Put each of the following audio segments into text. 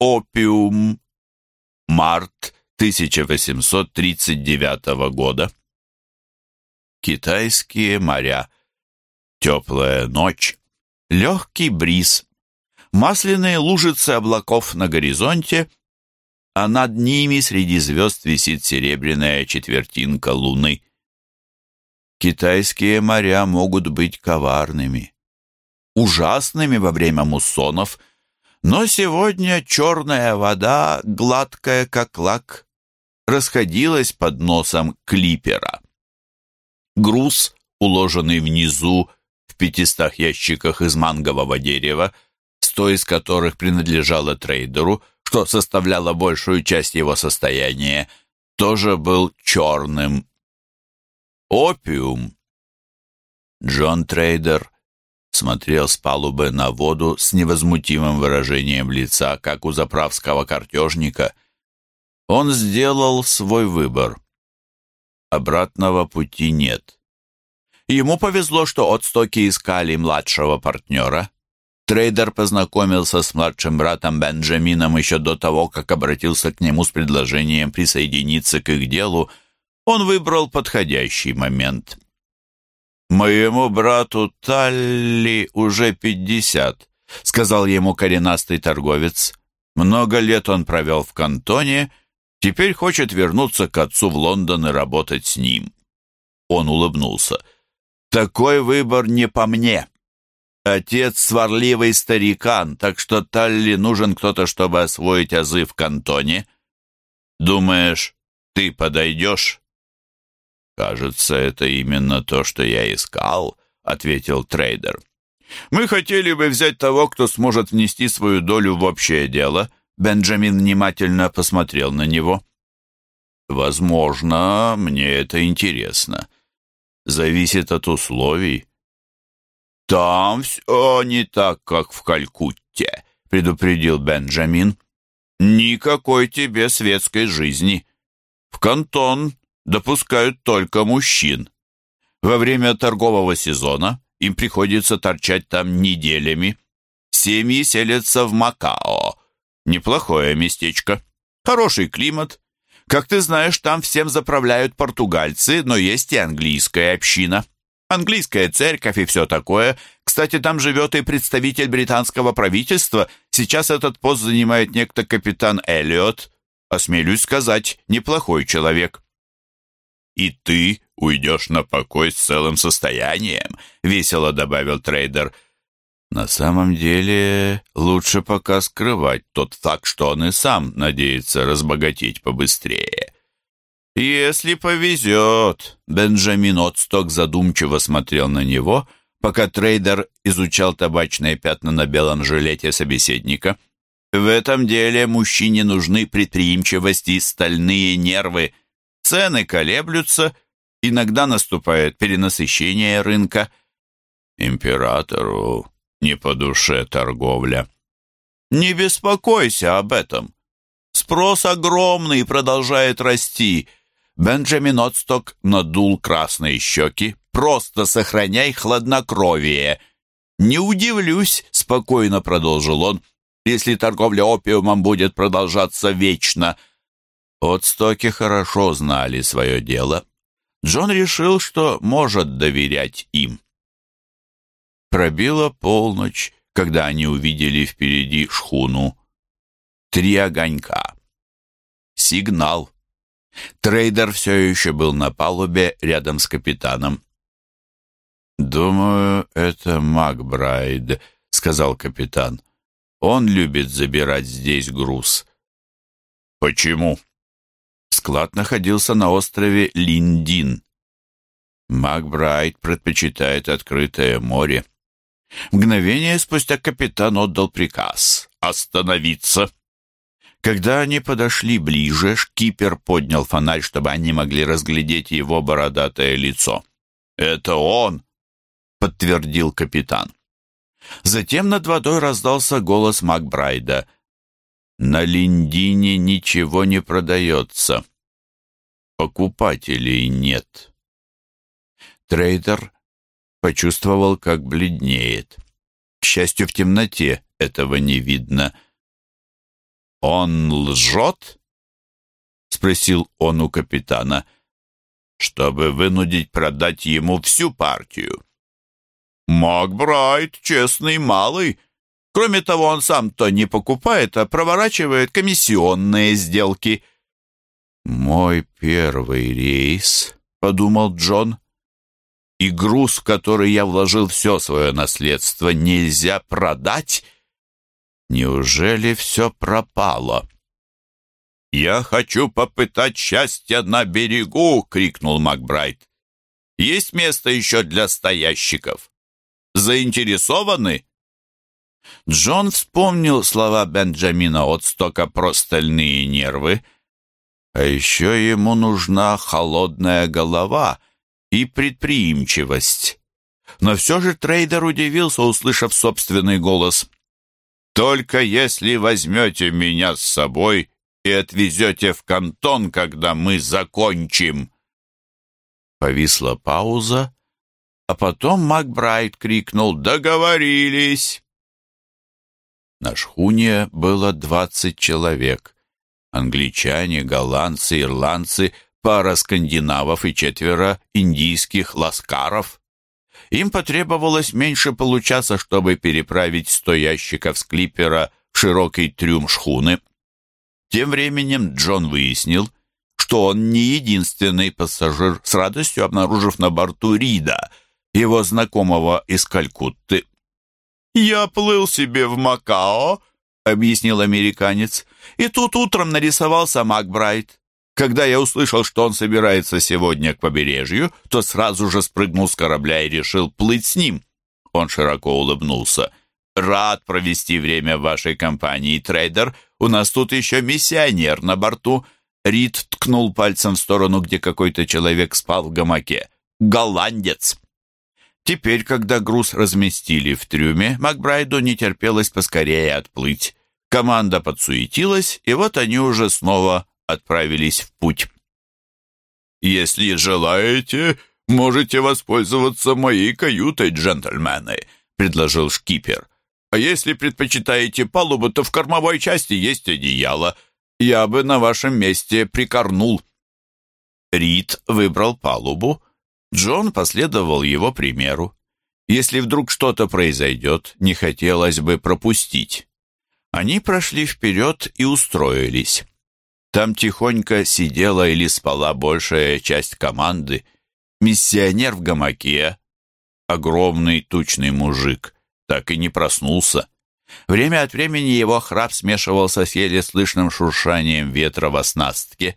Опиум. Март 1839 года. Китайские моря. Теплая ночь. Легкий бриз. Масляные лужицы облаков на горизонте, а над ними среди звезд висит серебряная четвертинка луны. Китайские моря могут быть коварными, ужасными во время муссонов – но сегодня черная вода, гладкая как лак, расходилась под носом клипера. Груз, уложенный внизу в пятистах ящиках из мангового дерева, сто из которых принадлежало трейдеру, что составляло большую часть его состояния, тоже был черным. Опиум. Джон Трейдер смотрел с палубы на воду с невозмутимым выражением лица, как у заправского картежника. Он сделал свой выбор. Обратного пути нет. Ему повезло, что Одстоки искали младшего партнера. Трейдер познакомился с младшим братом Бенджамином еще до того, как обратился к нему с предложением присоединиться к их делу. Он выбрал подходящий момент — «Моему брату Талли уже пятьдесят», — сказал ему коренастый торговец. «Много лет он провел в кантоне, теперь хочет вернуться к отцу в Лондон и работать с ним». Он улыбнулся. «Такой выбор не по мне. Отец сварливый старикан, так что Талли нужен кто-то, чтобы освоить азы в кантоне. Думаешь, ты подойдешь?» «Кажется, это именно то, что я искал», — ответил трейдер. «Мы хотели бы взять того, кто сможет внести свою долю в общее дело». Бенджамин внимательно посмотрел на него. «Возможно, мне это интересно. Зависит от условий». «Там все не так, как в Калькутте», — предупредил Бенджамин. «Никакой тебе светской жизни. В кантон допускают только мужчин. Во время торгового сезона им приходится торчать там неделями. Семьи селятся в Макао. Неплохое местечко. Хороший климат. Как ты знаешь, там всем заправляют португальцы, но есть и английская община. Английская церковь и все такое. Кстати, там живет и представитель британского правительства. Сейчас этот пост занимает некто капитан Эллиот. Осмелюсь сказать, неплохой человек и ты уйдешь на покой с целым состоянием», — весело добавил трейдер. «На самом деле лучше пока скрывать тот факт, что он и сам надеется разбогатеть побыстрее». «Если повезет», — Бенджамин Отсток задумчиво смотрел на него, пока трейдер изучал табачные пятна на белом жилете собеседника. «В этом деле мужчине нужны предприимчивость и стальные нервы», Цены колеблются, иногда наступает перенасыщение рынка. Императору не по душе торговля. Не беспокойся об этом. Спрос огромный и продолжает расти. Бенджамин Отсток надул красные щеки. Просто сохраняй хладнокровие. Не удивлюсь, спокойно продолжил он, если торговля опиумом будет продолжаться вечно — Отстоки хорошо знали свое дело. Джон решил, что может доверять им. Пробила полночь, когда они увидели впереди шхуну. Три огонька. Сигнал. Трейдер все еще был на палубе рядом с капитаном. «Думаю, это Макбрайд», — сказал капитан. «Он любит забирать здесь груз». «Почему?» Склад находился на острове Линдин. Макбрайт предпочитает открытое море. Мгновение спустя капитан отдал приказ «Остановиться!». Когда они подошли ближе, шкипер поднял фонарь, чтобы они могли разглядеть его бородатое лицо. «Это он!» — подтвердил капитан. Затем над водой раздался голос Макбрайда — на Линдине ничего не продается. Покупателей нет. Трейдер почувствовал, как бледнеет. К счастью, в темноте этого не видно. «Он лжет?» — спросил он у капитана. «Чтобы вынудить продать ему всю партию». «Макбрайт — честный малый. Кроме того, он сам-то не покупает, а проворачивает комиссионные сделки». «Мой первый рейс», — подумал Джон, — «и груз, в который я вложил все свое наследство, нельзя продать». Неужели все пропало? «Я хочу попытать счастье на берегу!» — крикнул Макбрайт. «Есть место еще для стоящиков? Заинтересованы?» Джон вспомнил слова Бенджамина Отстока про стальные нервы. А еще ему нужна холодная голова и предприимчивость. Но все же трейдер удивился, услышав собственный голос. Только если возьмете меня с собой и отвезете в кантон, когда мы закончим». Повисла пауза, а потом Макбрайт крикнул «Договорились!». На шхуне было двадцать человек. Англичане, голландцы, ирландцы, пара скандинавов и четверо индийских ласкаров. Им потребовалось меньше получаса, чтобы переправить сто ящиков с клипера в широкий трюм шхуны. Тем временем Джон выяснил, что он не единственный пассажир, с радостью обнаружив на борту Рида, его знакомого из Калькутты. «Я плыл себе в Макао», — объяснил американец, «и тут утром нарисовался Макбрайт. Когда я услышал, что он собирается сегодня к побережью, то сразу же спрыгнул с корабля и решил плыть с ним. Он широко улыбнулся. «Рад провести время в вашей компании, трейдер. У нас тут еще миссионер на борту». Рид ткнул пальцем в сторону, где какой-то человек спал в гамаке. «Голландец!» Теперь, когда груз разместили в трюме, Макбрайду не терпелось поскорее отплыть. Команда подсуетилась, и вот они уже снова отправились в путь. «Если желаете, можете воспользоваться моей каютой, джентльмены», — предложил шкипер. «А если предпочитаете палубу, то в кормовой части есть одеяло. Я бы на вашем месте прикорнул». Рид выбрал палубу. Джон последовал его примеру. Если вдруг что-то произойдет, не хотелось бы пропустить. Они прошли вперед и устроились. Там тихонько сидела или спала большая часть команды. Миссионер в гамаке, огромный тучный мужик, так и не проснулся. Время от времени его храп смешивался с еле слышным шуршанием ветра в оснастке.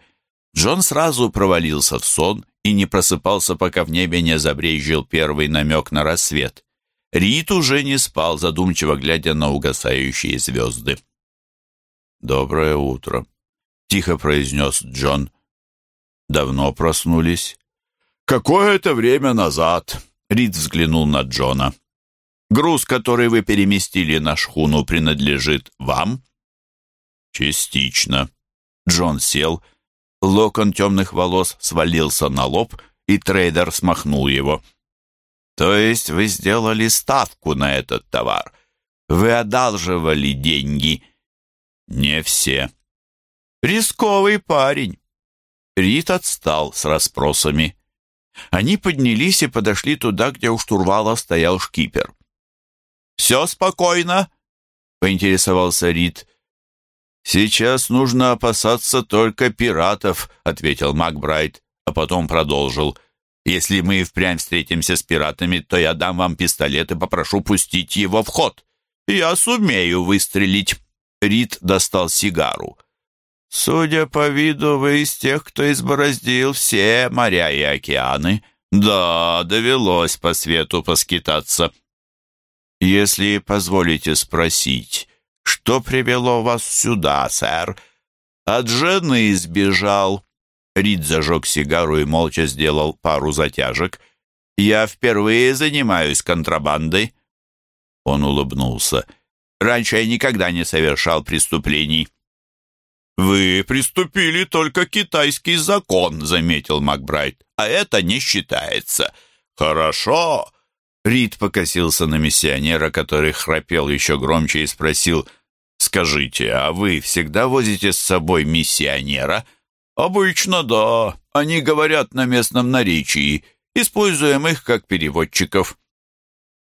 Джон сразу провалился в сон и не просыпался, пока в небе не забрежил первый намек на рассвет. Рит уже не спал, задумчиво глядя на угасающие звезды. «Доброе утро», тихо произнес Джон. «Давно проснулись?» «Какое-то время назад», — Рид взглянул на Джона. «Груз, который вы переместили на шхуну, принадлежит вам?» «Частично». Джон сел, локон темных волос свалился на лоб, и трейдер смахнул его. «То есть вы сделали ставку на этот товар? Вы одалживали деньги?» «Не все», Рисковый парень. Рит отстал с расспросами. Они поднялись и подошли туда, где у штурвала стоял шкипер. «Все спокойно?» — поинтересовался Рит. «Сейчас нужно опасаться только пиратов», — ответил Макбрайт, а потом продолжил. «Если мы впрямь встретимся с пиратами, то я дам вам пистолет и попрошу пустить его в ход. Я сумею выстрелить». Рид достал сигару. Судя по виду, вы из тех, кто избороздил все моря и океаны. Да, довелось по свету поскитаться. Если позволите спросить, что привело вас сюда, сэр? От жены сбежал. Рид зажег сигару и молча сделал пару затяжек. Я впервые занимаюсь контрабандой. Он улыбнулся. Раньше я никогда не совершал преступлений. «Вы приступили только китайский закон», — заметил Макбрайт. «А это не считается». «Хорошо». Рид покосился на миссионера, который храпел еще громче и спросил, «С Скажите, а вы всегда возите с собой миссионера? Обычно да. Они говорят на местном наречии. Используем их как переводчиков.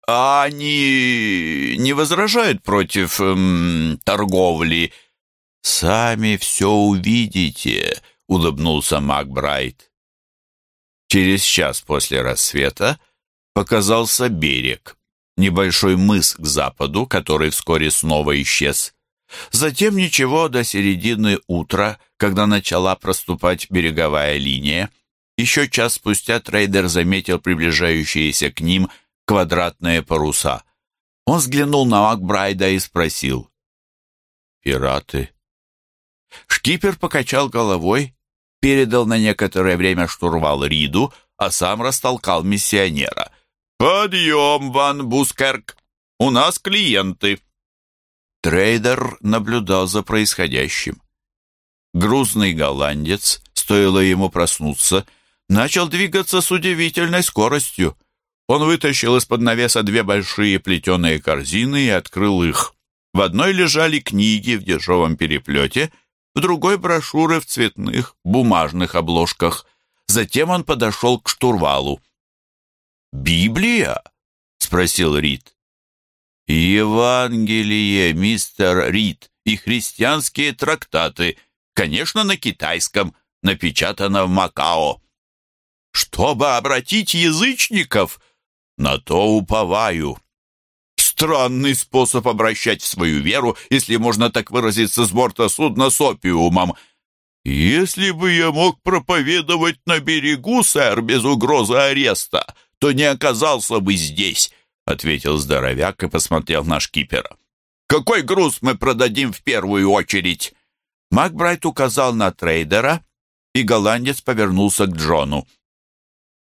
А они не возражают против эм, торговли? Сами все увидите, улыбнулся Макбрайт. Через час после рассвета показался берег, небольшой мыс к западу, который вскоре снова исчез. Затем ничего до середины утра, когда начала проступать береговая линия. Еще час спустя трейдер заметил приближающиеся к ним квадратные паруса. Он взглянул на Макбрайда и спросил. «Пираты?» Шкипер покачал головой, передал на некоторое время штурвал Риду, а сам растолкал миссионера. «Подъем, Ван Бускерк! У нас клиенты!» Трейдер наблюдал за происходящим. Грузный голландец, стоило ему проснуться, начал двигаться с удивительной скоростью. Он вытащил из-под навеса две большие плетеные корзины и открыл их. В одной лежали книги в дешевом переплете, в другой — брошюры в цветных бумажных обложках. Затем он подошел к штурвалу. «Библия?» — спросил Рид. «Евангелие, мистер Рид, и христианские трактаты, конечно, на китайском, напечатано в Макао. Чтобы обратить язычников, на то уповаю. Странный способ обращать в свою веру, если можно так выразиться, с борта судна с опиумом. Если бы я мог проповедовать на берегу, сэр, без угрозы ареста, то не оказался бы здесь». — ответил здоровяк и посмотрел на шкипера. «Какой груз мы продадим в первую очередь?» Макбрайт указал на трейдера, и голландец повернулся к Джону.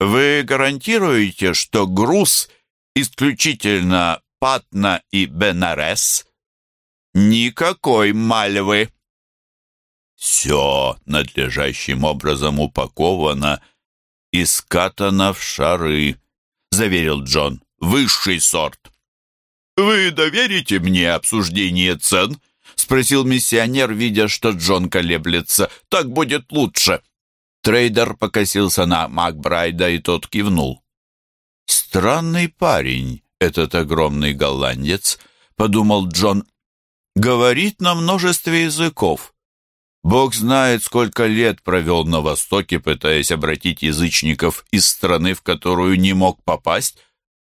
«Вы гарантируете, что груз исключительно Патна и Бенарес?» «Никакой мальвы!» «Все надлежащим образом упаковано и скатано в шары», — заверил Джон высший сорт. «Вы доверите мне обсуждение цен?» — спросил миссионер, видя, что Джон колеблется. «Так будет лучше». Трейдер покосился на Макбрайда, и тот кивнул. «Странный парень, этот огромный голландец», — подумал Джон. «Говорит на множестве языков. Бог знает, сколько лет провел на Востоке, пытаясь обратить язычников из страны, в которую не мог попасть,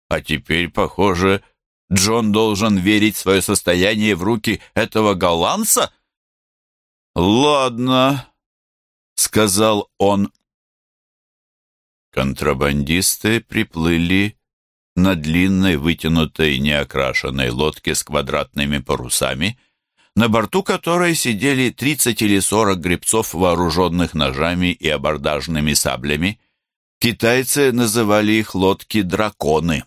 а теперь, похоже, Джон должен верить свое состояние в руки этого голландца? «Ладно», — сказал он. Контрабандисты приплыли на длинной, вытянутой, неокрашенной лодке с квадратными парусами, на борту которой сидели 30 или 40 гребцов, вооруженных ножами и абордажными саблями. Китайцы называли их лодки «драконы».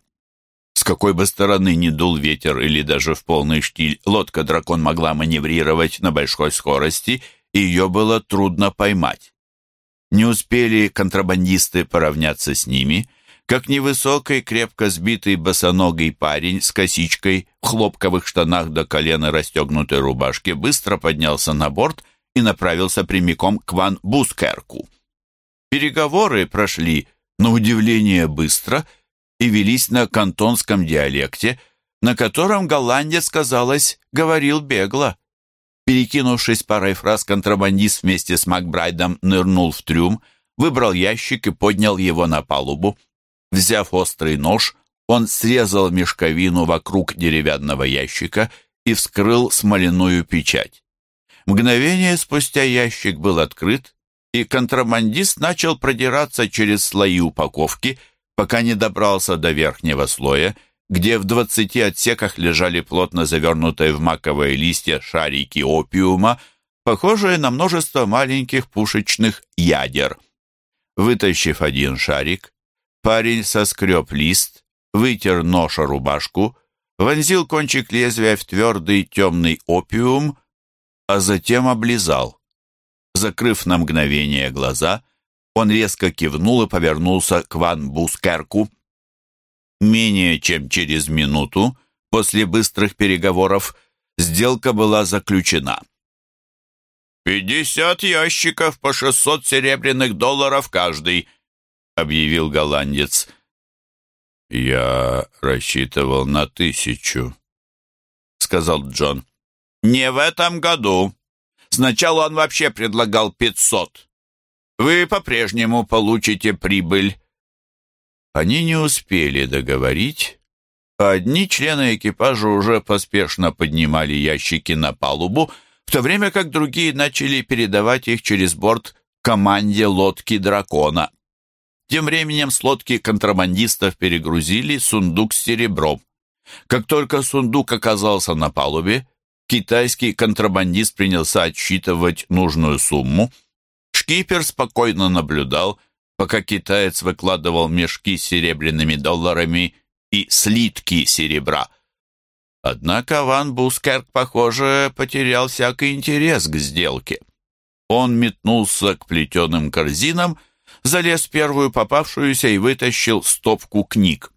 С какой бы стороны ни дул ветер или даже в полный штиль, лодка-дракон могла маневрировать на большой скорости, и ее было трудно поймать. Не успели контрабандисты поравняться с ними, как невысокий, крепко сбитый босоногий парень с косичкой в хлопковых штанах до колена расстегнутой рубашке быстро поднялся на борт и направился прямиком к Ван Бускерку. Переговоры прошли, на удивление, быстро — и велись на кантонском диалекте, на котором голландец, казалось, говорил бегло. Перекинувшись парой фраз, контрабандист вместе с Макбрайдом нырнул в трюм, выбрал ящик и поднял его на палубу. Взяв острый нож, он срезал мешковину вокруг деревянного ящика и вскрыл смоляную печать. Мгновение спустя ящик был открыт, и контрабандист начал продираться через слои упаковки – пока не добрался до верхнего слоя, где в двадцати отсеках лежали плотно завернутые в маковые листья шарики опиума, похожие на множество маленьких пушечных ядер. Вытащив один шарик, парень соскреб лист, вытер нож о рубашку, вонзил кончик лезвия в твердый темный опиум, а затем облизал. Закрыв на мгновение глаза, он резко кивнул и повернулся к Ван Бускерку. Менее чем через минуту, после быстрых переговоров, Сделка была заключена. «Пятьдесят ящиков по шестьсот серебряных долларов каждый», — объявил голландец. «Я рассчитывал на тысячу», — сказал Джон. «Не в этом году. Сначала он вообще предлагал пятьсот. Вы по-прежнему получите прибыль». Они не успели договорить, а одни члены экипажа уже поспешно поднимали ящики на палубу, в то время как другие начали передавать их через борт команде лодки «Дракона». Тем временем с лодки контрабандистов перегрузили сундук с серебром. Как только сундук оказался на палубе, китайский контрабандист принялся отсчитывать нужную сумму. Шкипер спокойно наблюдал, пока китаец выкладывал мешки с серебряными долларами и слитки серебра. Однако Ван Бускерк, похоже, потерял всякий интерес к сделке. Он метнулся к плетеным корзинам, залез в первую попавшуюся и вытащил стопку книг.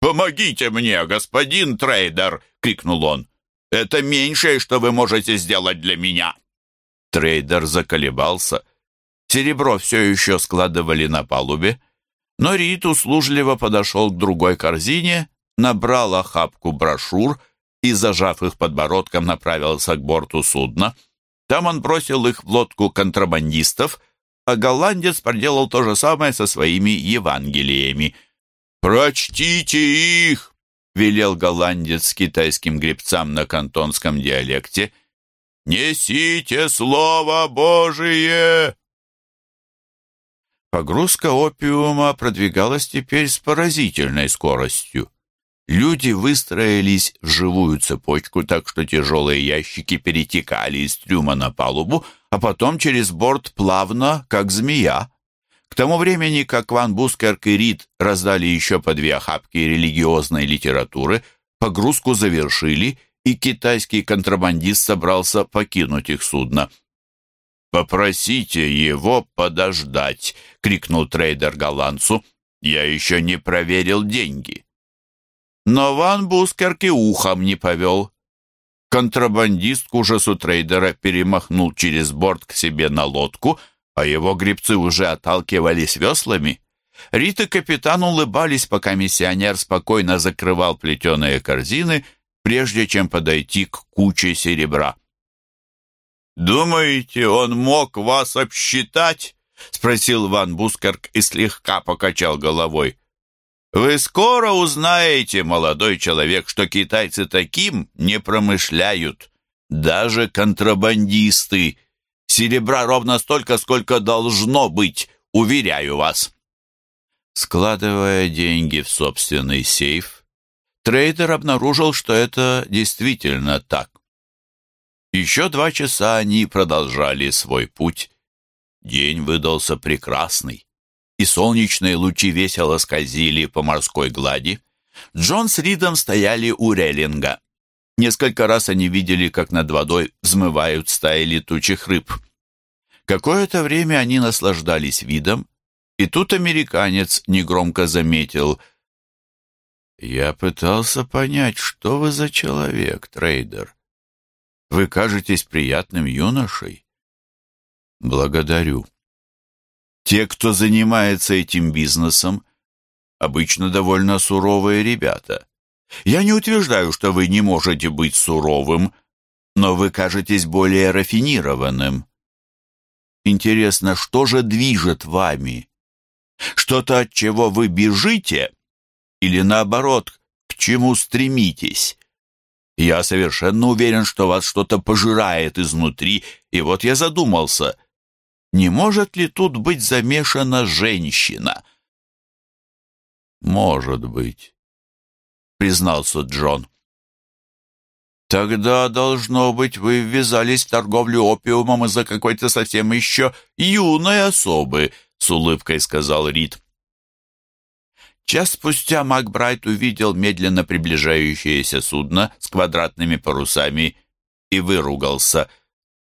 «Помогите мне, господин Трейдер!» — крикнул он. «Это меньшее, что вы можете сделать для меня!» Трейдер заколебался. Серебро все еще складывали на палубе, но Рид услужливо подошел к другой корзине, набрал охапку брошюр и, зажав их подбородком, направился к борту судна. Там он бросил их в лодку контрабандистов, а голландец проделал то же самое со своими Евангелиями. «Прочтите их!» — велел голландец китайским гребцам на кантонском диалекте. «Несите Слово Божие!» Погрузка опиума продвигалась теперь с поразительной скоростью. Люди выстроились в живую цепочку, так что тяжелые ящики перетекали из трюма на палубу, а потом через борт плавно, как змея. К тому времени, как Ван Бускерк и Рид раздали еще по две охапки религиозной литературы, погрузку завершили, и китайский контрабандист собрался покинуть их судно. «Попросите его подождать!» — крикнул трейдер голландцу. «Я еще не проверил деньги». Но Ван Бускерк и ухом не повел. Контрабандист к ужасу трейдера перемахнул через борт к себе на лодку, а его гребцы уже отталкивались веслами. Рит и капитан улыбались, пока миссионер спокойно закрывал плетеные корзины, прежде чем подойти к куче серебра. «Думаете, он мог вас обсчитать?» — спросил Ван Бускерк и слегка покачал головой. Вы скоро узнаете, молодой человек, что китайцы таким не промышляют. Даже контрабандисты. Серебра ровно столько, сколько должно быть, уверяю вас. Складывая деньги в собственный сейф, трейдер обнаружил, что это действительно так. Еще два часа они продолжали свой путь. День выдался прекрасный и солнечные лучи весело скользили по морской глади. Джон с Ридом стояли у реллинга. Несколько раз они видели, как над водой взмывают стаи летучих рыб. Какое-то время они наслаждались видом, и тут американец негромко заметил «Я пытался понять, что вы за человек, трейдер. Вы кажетесь приятным юношей». «Благодарю», те, кто занимается этим бизнесом, обычно довольно суровые ребята. Я не утверждаю, что вы не можете быть суровым, но вы кажетесь более рафинированным. Интересно, что же движет вами? Что-то, от чего вы бежите? Или наоборот, к чему стремитесь? Я совершенно уверен, что вас что-то пожирает изнутри, и вот я задумался, не может ли тут быть замешана женщина? «Может быть», — признался Джон. «Тогда, должно быть, вы ввязались в торговлю опиумом из-за какой-то совсем еще юной особы», — с улыбкой сказал Рид. Час спустя Макбрайт увидел медленно приближающееся судно с квадратными парусами и выругался.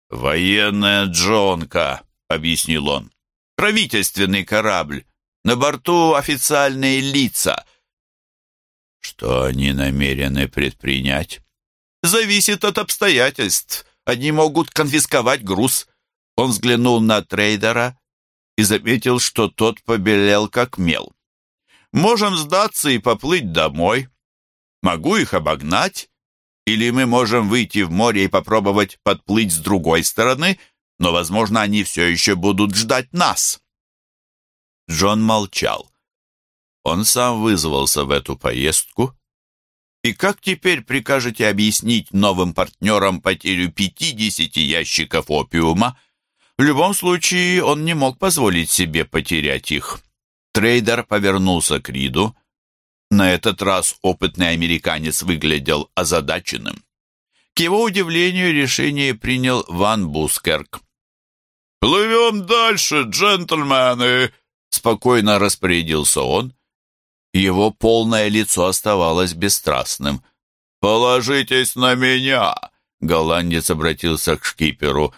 «Военная джонка!» Объяснил он. «Правительственный корабль. На борту официальные лица». «Что они намерены предпринять?» зависит от обстоятельств. Они могут конфисковать груз». Он взглянул на трейдера и заметил, что тот побелел как мел. «Можем сдаться и поплыть домой. Могу их обогнать, или мы можем выйти в море и попробовать подплыть с другой стороны, но, возможно, они все еще будут ждать нас». Джон молчал. Он сам вызвался в эту поездку. И как теперь прикажете объяснить новым партнерам потерю 50 ящиков опиума? В любом случае, он не мог позволить себе потерять их. Трейдер повернулся к Риду. На этот раз опытный американец выглядел озадаченным. К его удивлению, решение принял Ван Бускерк. «Плывем дальше, джентльмены!» — спокойно распорядился он. Его полное лицо оставалось бесстрастным. «Положитесь на меня!» — голландец обратился к шкиперу.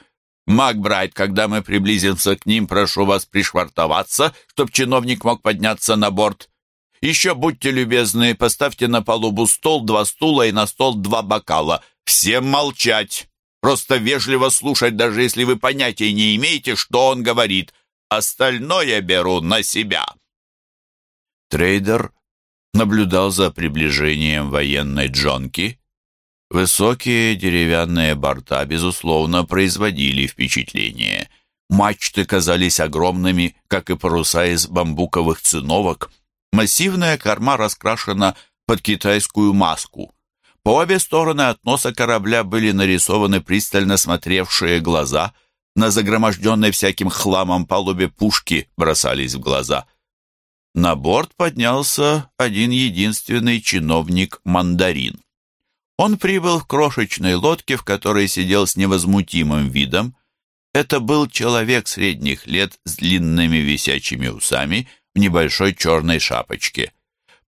«Макбрайт, когда мы приблизимся к ним, прошу вас пришвартоваться, чтоб чиновник мог подняться на борт. Еще будьте любезны, поставьте на палубу стол, два стула и на стол два бокала. Всем молчать! Просто вежливо слушать, даже если вы понятия не имеете, что он говорит. Остальное беру на себя». Трейдер наблюдал за приближением военной джонки. Высокие деревянные борта, безусловно, производили впечатление. Мачты казались огромными, как и паруса из бамбуковых циновок. Массивная корма раскрашена под китайскую маску. По обе стороны от носа корабля были нарисованы пристально смотревшие глаза. На загроможденной всяким хламом палубе пушки бросались в глаза. На борт поднялся один единственный чиновник-мандарин. Он прибыл в крошечной лодке, в которой сидел с невозмутимым видом. Это был человек средних лет с длинными висячими усами в небольшой черной шапочке.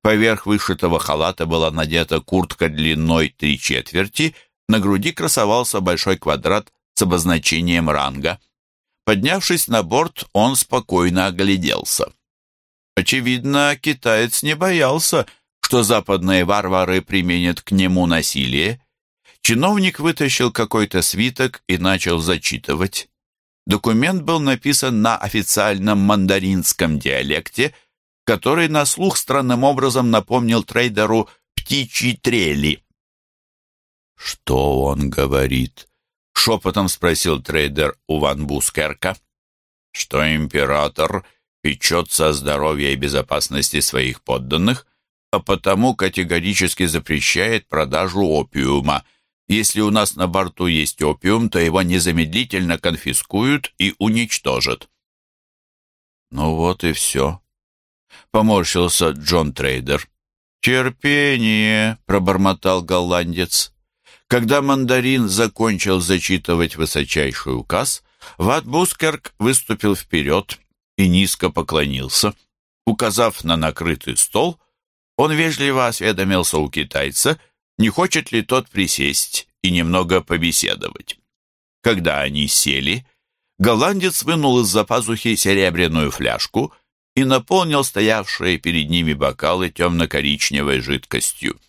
Поверх вышитого халата была надета куртка длиной три четверти, на груди красовался большой квадрат с обозначением ранга. Поднявшись на борт, он спокойно огляделся. Очевидно, китаец не боялся, что западные варвары применят к нему насилие. Чиновник вытащил какой-то свиток и начал зачитывать. Документ был написан на официальном мандаринском диалекте, который на слух странным образом напомнил трейдеру птичьи трели. «Что он говорит?» — шепотом спросил трейдер у Ван Бускерка. «Что император печется о здоровье и безопасности своих подданных, а потому категорически запрещает продажу опиума. Если у нас на борту есть опиум, то его незамедлительно конфискуют и уничтожат. Ну вот и все. Поморщился Джон Трейдер. «Терпение», — пробормотал голландец. Когда мандарин закончил зачитывать высочайший указ, Ватбускерк выступил вперед и низко поклонился. Указав на накрытый стол, он вежливо осведомился у китайца, не хочет ли тот присесть и немного побеседовать. Когда они сели, голландец вынул из-за пазухи серебряную фляжку и наполнил стоявшие перед ними бокалы темно-коричневой жидкостью.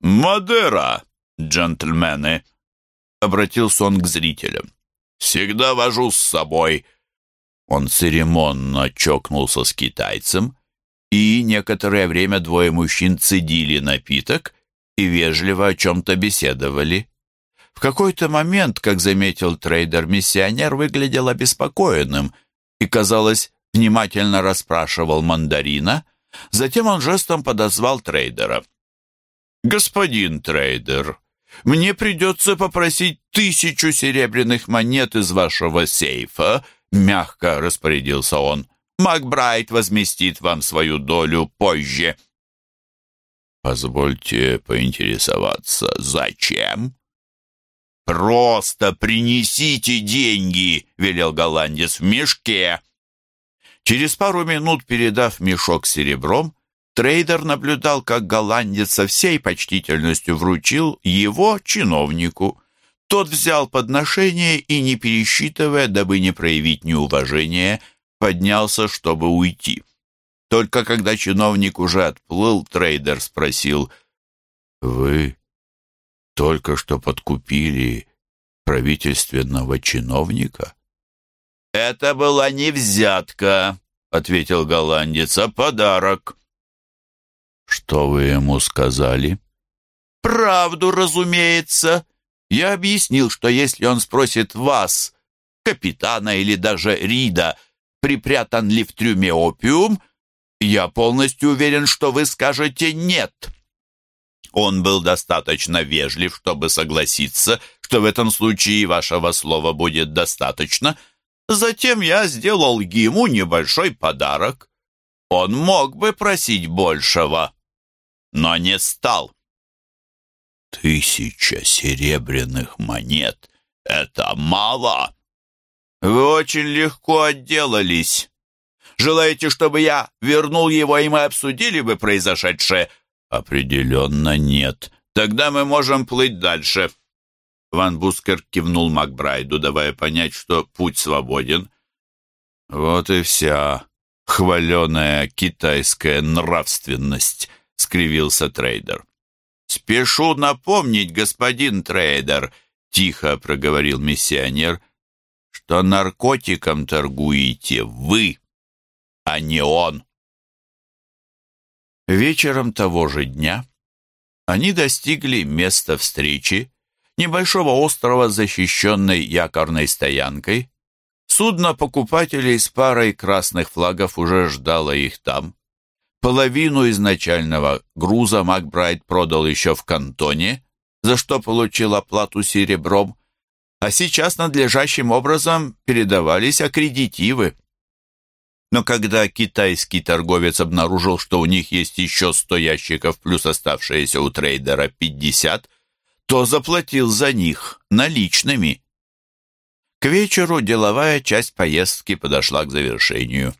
«Мадера, джентльмены!» — обратился он к зрителям. «Всегда вожу с собой он церемонно чокнулся с китайцем, и некоторое время двое мужчин цедили напиток и вежливо о чем-то беседовали. В какой-то момент, как заметил трейдер-миссионер, выглядел обеспокоенным и, казалось, внимательно расспрашивал мандарина. Затем он жестом подозвал трейдера. «Господин трейдер, мне придется попросить тысячу серебряных монет из вашего сейфа — мягко распорядился он. «Макбрайт возместит вам свою долю позже». «Позвольте поинтересоваться, зачем?» «Просто принесите деньги», — велел голландец, — «в мешке». Через пару минут, передав мешок с серебром, трейдер наблюдал, как голландец со всей почтительностью вручил его чиновнику. Тот взял подношение и, не пересчитывая, дабы не проявить неуважения, поднялся, чтобы уйти. Только когда чиновник уже отплыл, трейдер спросил, «Вы только что подкупили правительственного чиновника? «Это была не взятка», — ответил голландец, — «а подарок». «Что вы ему сказали?» «Правду, разумеется. Я объяснил, что если он спросит вас, капитана или даже Рида, припрятан ли в трюме опиум, я полностью уверен, что вы скажете «нет». Он был достаточно вежлив, чтобы согласиться, что в этом случае вашего слова будет достаточно. Затем я сделал ему небольшой подарок. Он мог бы просить большего, но не стал. Тысяча серебряных монет — это мало. Вы очень легко отделались. Желаете, чтобы я вернул его, и мы обсудили бы произошедшее? Определенно нет. Тогда мы можем плыть дальше. Ван Бускер кивнул Макбрайду, давая понять, что путь свободен. Вот и вся хваленая китайская нравственность, скривился Трейдер. «Спешу напомнить, господин Трейдер», — тихо проговорил миссионер, «что наркотиком торгуете вы, а не он». Вечером того же дня они достигли места встречи, небольшого острова, защищенной якорной стоянкой. Судно покупателей с парой красных флагов уже ждало их там. Половину изначального груза Макбрайт продал еще в кантоне, за что получил оплату серебром, а сейчас надлежащим образом передавались аккредитивы. Но когда китайский торговец обнаружил, что у них есть еще 100 ящиков плюс оставшиеся у трейдера 50, то заплатил за них наличными. К вечеру деловая часть поездки подошла к завершению.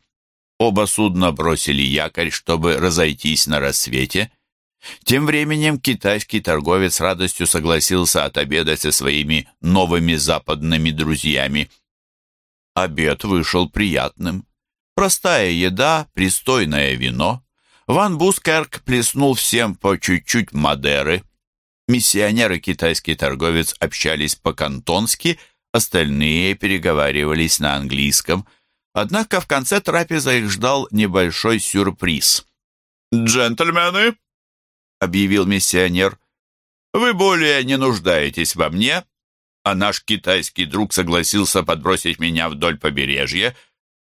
Оба судна бросили якорь, чтобы разойтись на рассвете. Тем временем китайский торговец с радостью согласился отобедать со своими новыми западными друзьями. Обед вышел приятным. Простая еда, пристойное вино. Ван Бускерк плеснул всем по чуть-чуть Мадеры. Миссионер и китайский торговец общались по-кантонски, остальные переговаривались на английском – Однако в конце трапеза их ждал небольшой сюрприз. «Джентльмены!» — объявил миссионер. «Вы более не нуждаетесь во мне, а наш китайский друг согласился подбросить меня вдоль побережья,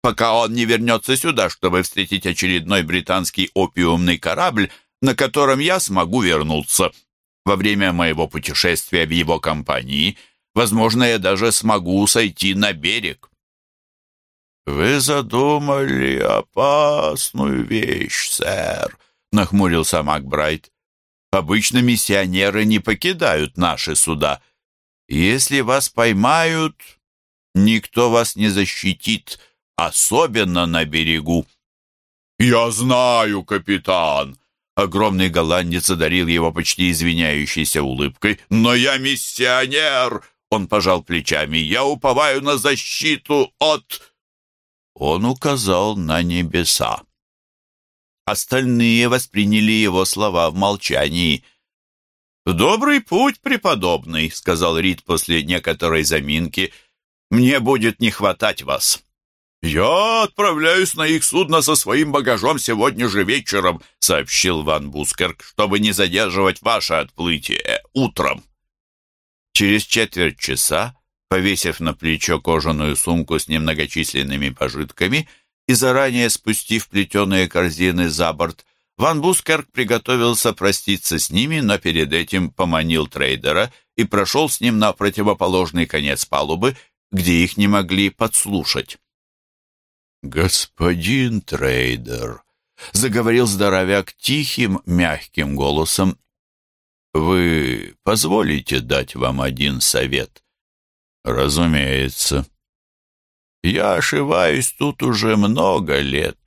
пока он не вернется сюда, чтобы встретить очередной британский опиумный корабль, на котором я смогу вернуться. Во время моего путешествия в его компании, возможно, я даже смогу сойти на берег». «Вы задумали опасную вещь, сэр», — нахмурился Макбрайт. «Обычно миссионеры не покидают наши суда. Если вас поймают, никто вас не защитит, особенно на берегу». «Я знаю, капитан», Огромный голландец одарил его почти извиняющейся улыбкой. «Но я миссионер!» Он пожал плечами. «Я уповаю на защиту от...» Он указал на небеса. Остальные восприняли его слова в молчании. «В добрый путь, преподобный», — сказал Рид после некоторой заминки. «Мне будет не хватать вас». «Я отправляюсь на их судно со своим багажом сегодня же вечером», — сообщил Ван Бускерк, «чтобы не задерживать ваше отплытие утром». Через четверть часа повесив на плечо кожаную сумку с немногочисленными пожитками и заранее спустив плетеные корзины за борт, Ван Бускерк приготовился проститься с ними, но перед этим поманил трейдера и прошел с ним на противоположный конец палубы, где их не могли подслушать. «Господин трейдер», — заговорил здоровяк тихим, мягким голосом, — «вы позволите дать вам один совет?» «Разумеется. Я ошиваюсь тут уже много лет.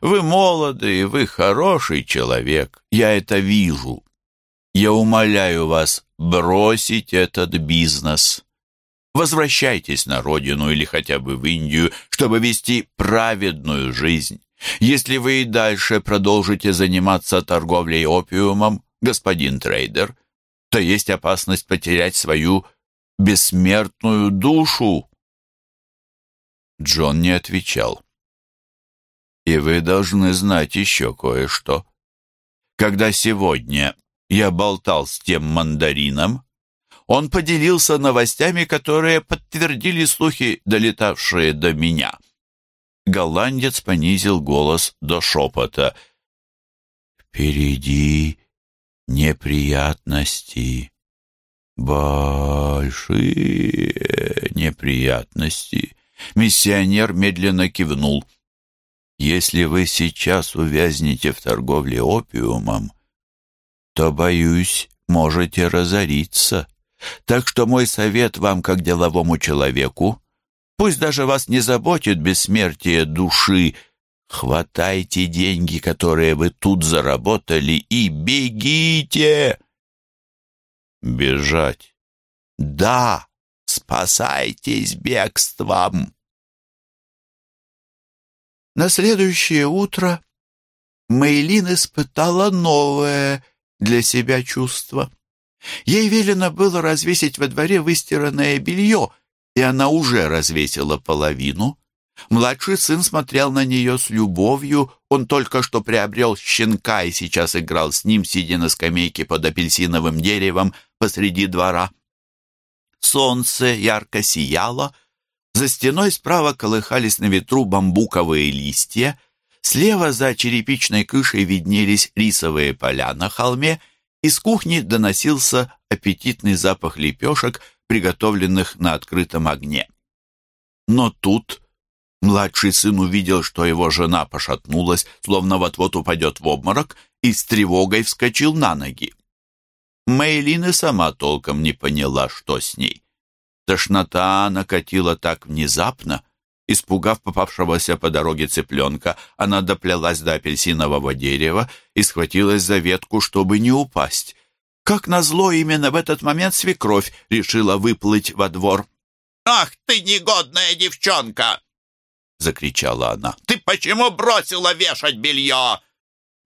Вы молодый, вы хороший человек, я это вижу. Я умоляю вас бросить этот бизнес. Возвращайтесь на родину или хотя бы в Индию, чтобы вести праведную жизнь. Если вы и дальше продолжите заниматься торговлей опиумом, господин трейдер, то есть опасность потерять свою бессмертную душу. Джон не отвечал. И вы должны знать еще кое-что. Когда сегодня я болтал с тем мандарином, он поделился новостями, которые подтвердили слухи, долетавшие до меня. Голландец понизил голос до шепота. «Впереди неприятности, большие неприятности». Миссионер медленно кивнул. «Если вы сейчас увязнете в торговле опиумом, то, боюсь, можете разориться. Так что мой совет вам, как деловому человеку, пусть даже вас не заботит бессмертие души, хватайте деньги, которые вы тут заработали, и бегите!» «Бежать?» «Да, спасайтесь бегством!» На следующее утро Мейлин испытала новое для себя чувство. Ей велено было развесить во дворе выстиранное белье, и она уже развесила половину. Младший сын смотрел на нее с любовью, он только что приобрел щенка и сейчас играл с ним, сидя на скамейке под апельсиновым деревом посреди двора. Солнце ярко сияло, за стеной справа колыхались на ветру бамбуковые листья, слева за черепичной крышей виднелись рисовые поля на холме, из кухни доносился аппетитный запах лепешек, приготовленных на открытом огне. Но тут младший сын увидел, что его жена пошатнулась, словно вот-вот упадет в обморок, и с тревогой вскочил на ноги. Мейлин и сама толком не поняла, что с ней. Тошнота накатила так внезапно. Испугав попавшегося по дороге цыпленка, она доплелась до апельсинового дерева и схватилась за ветку, чтобы не упасть. Как назло, именно в этот момент свекровь решила выплыть во двор. «Ах ты, негодная девчонка!» — закричала она. «Ты почему бросила вешать белье?»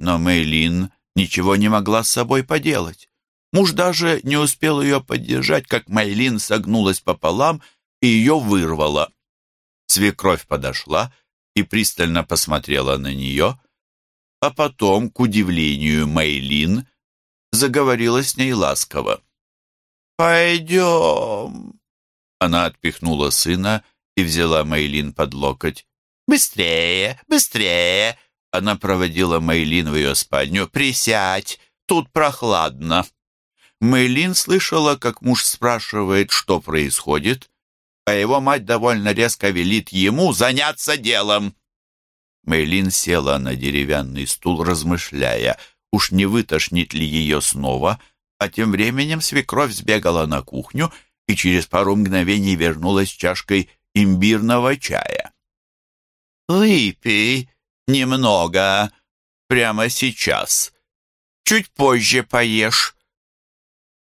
Но Мейлин ничего не могла с собой поделать. Муж даже не успел ее поддержать, как Майлин согнулась пополам и ее вырвала. Свекровь подошла и пристально посмотрела на нее, а потом, к удивлению Мейлин, заговорила с ней ласково. «Пойдем!» Она отпихнула сына и взяла Мейлин под локоть. «Быстрее, быстрее!» Она проводила Мейлин в ее спальню. «Присядь, тут прохладно!» Мэйлин слышала, как муж спрашивает, что происходит, а его мать довольно резко велит ему заняться делом. Мэйлин села на деревянный стул, размышляя, уж не вытошнит ли ее снова, а тем временем свекровь сбегала на кухню и через пару мгновений вернулась с чашкой имбирного чая. «Выпей немного, прямо сейчас. Чуть позже поешь»,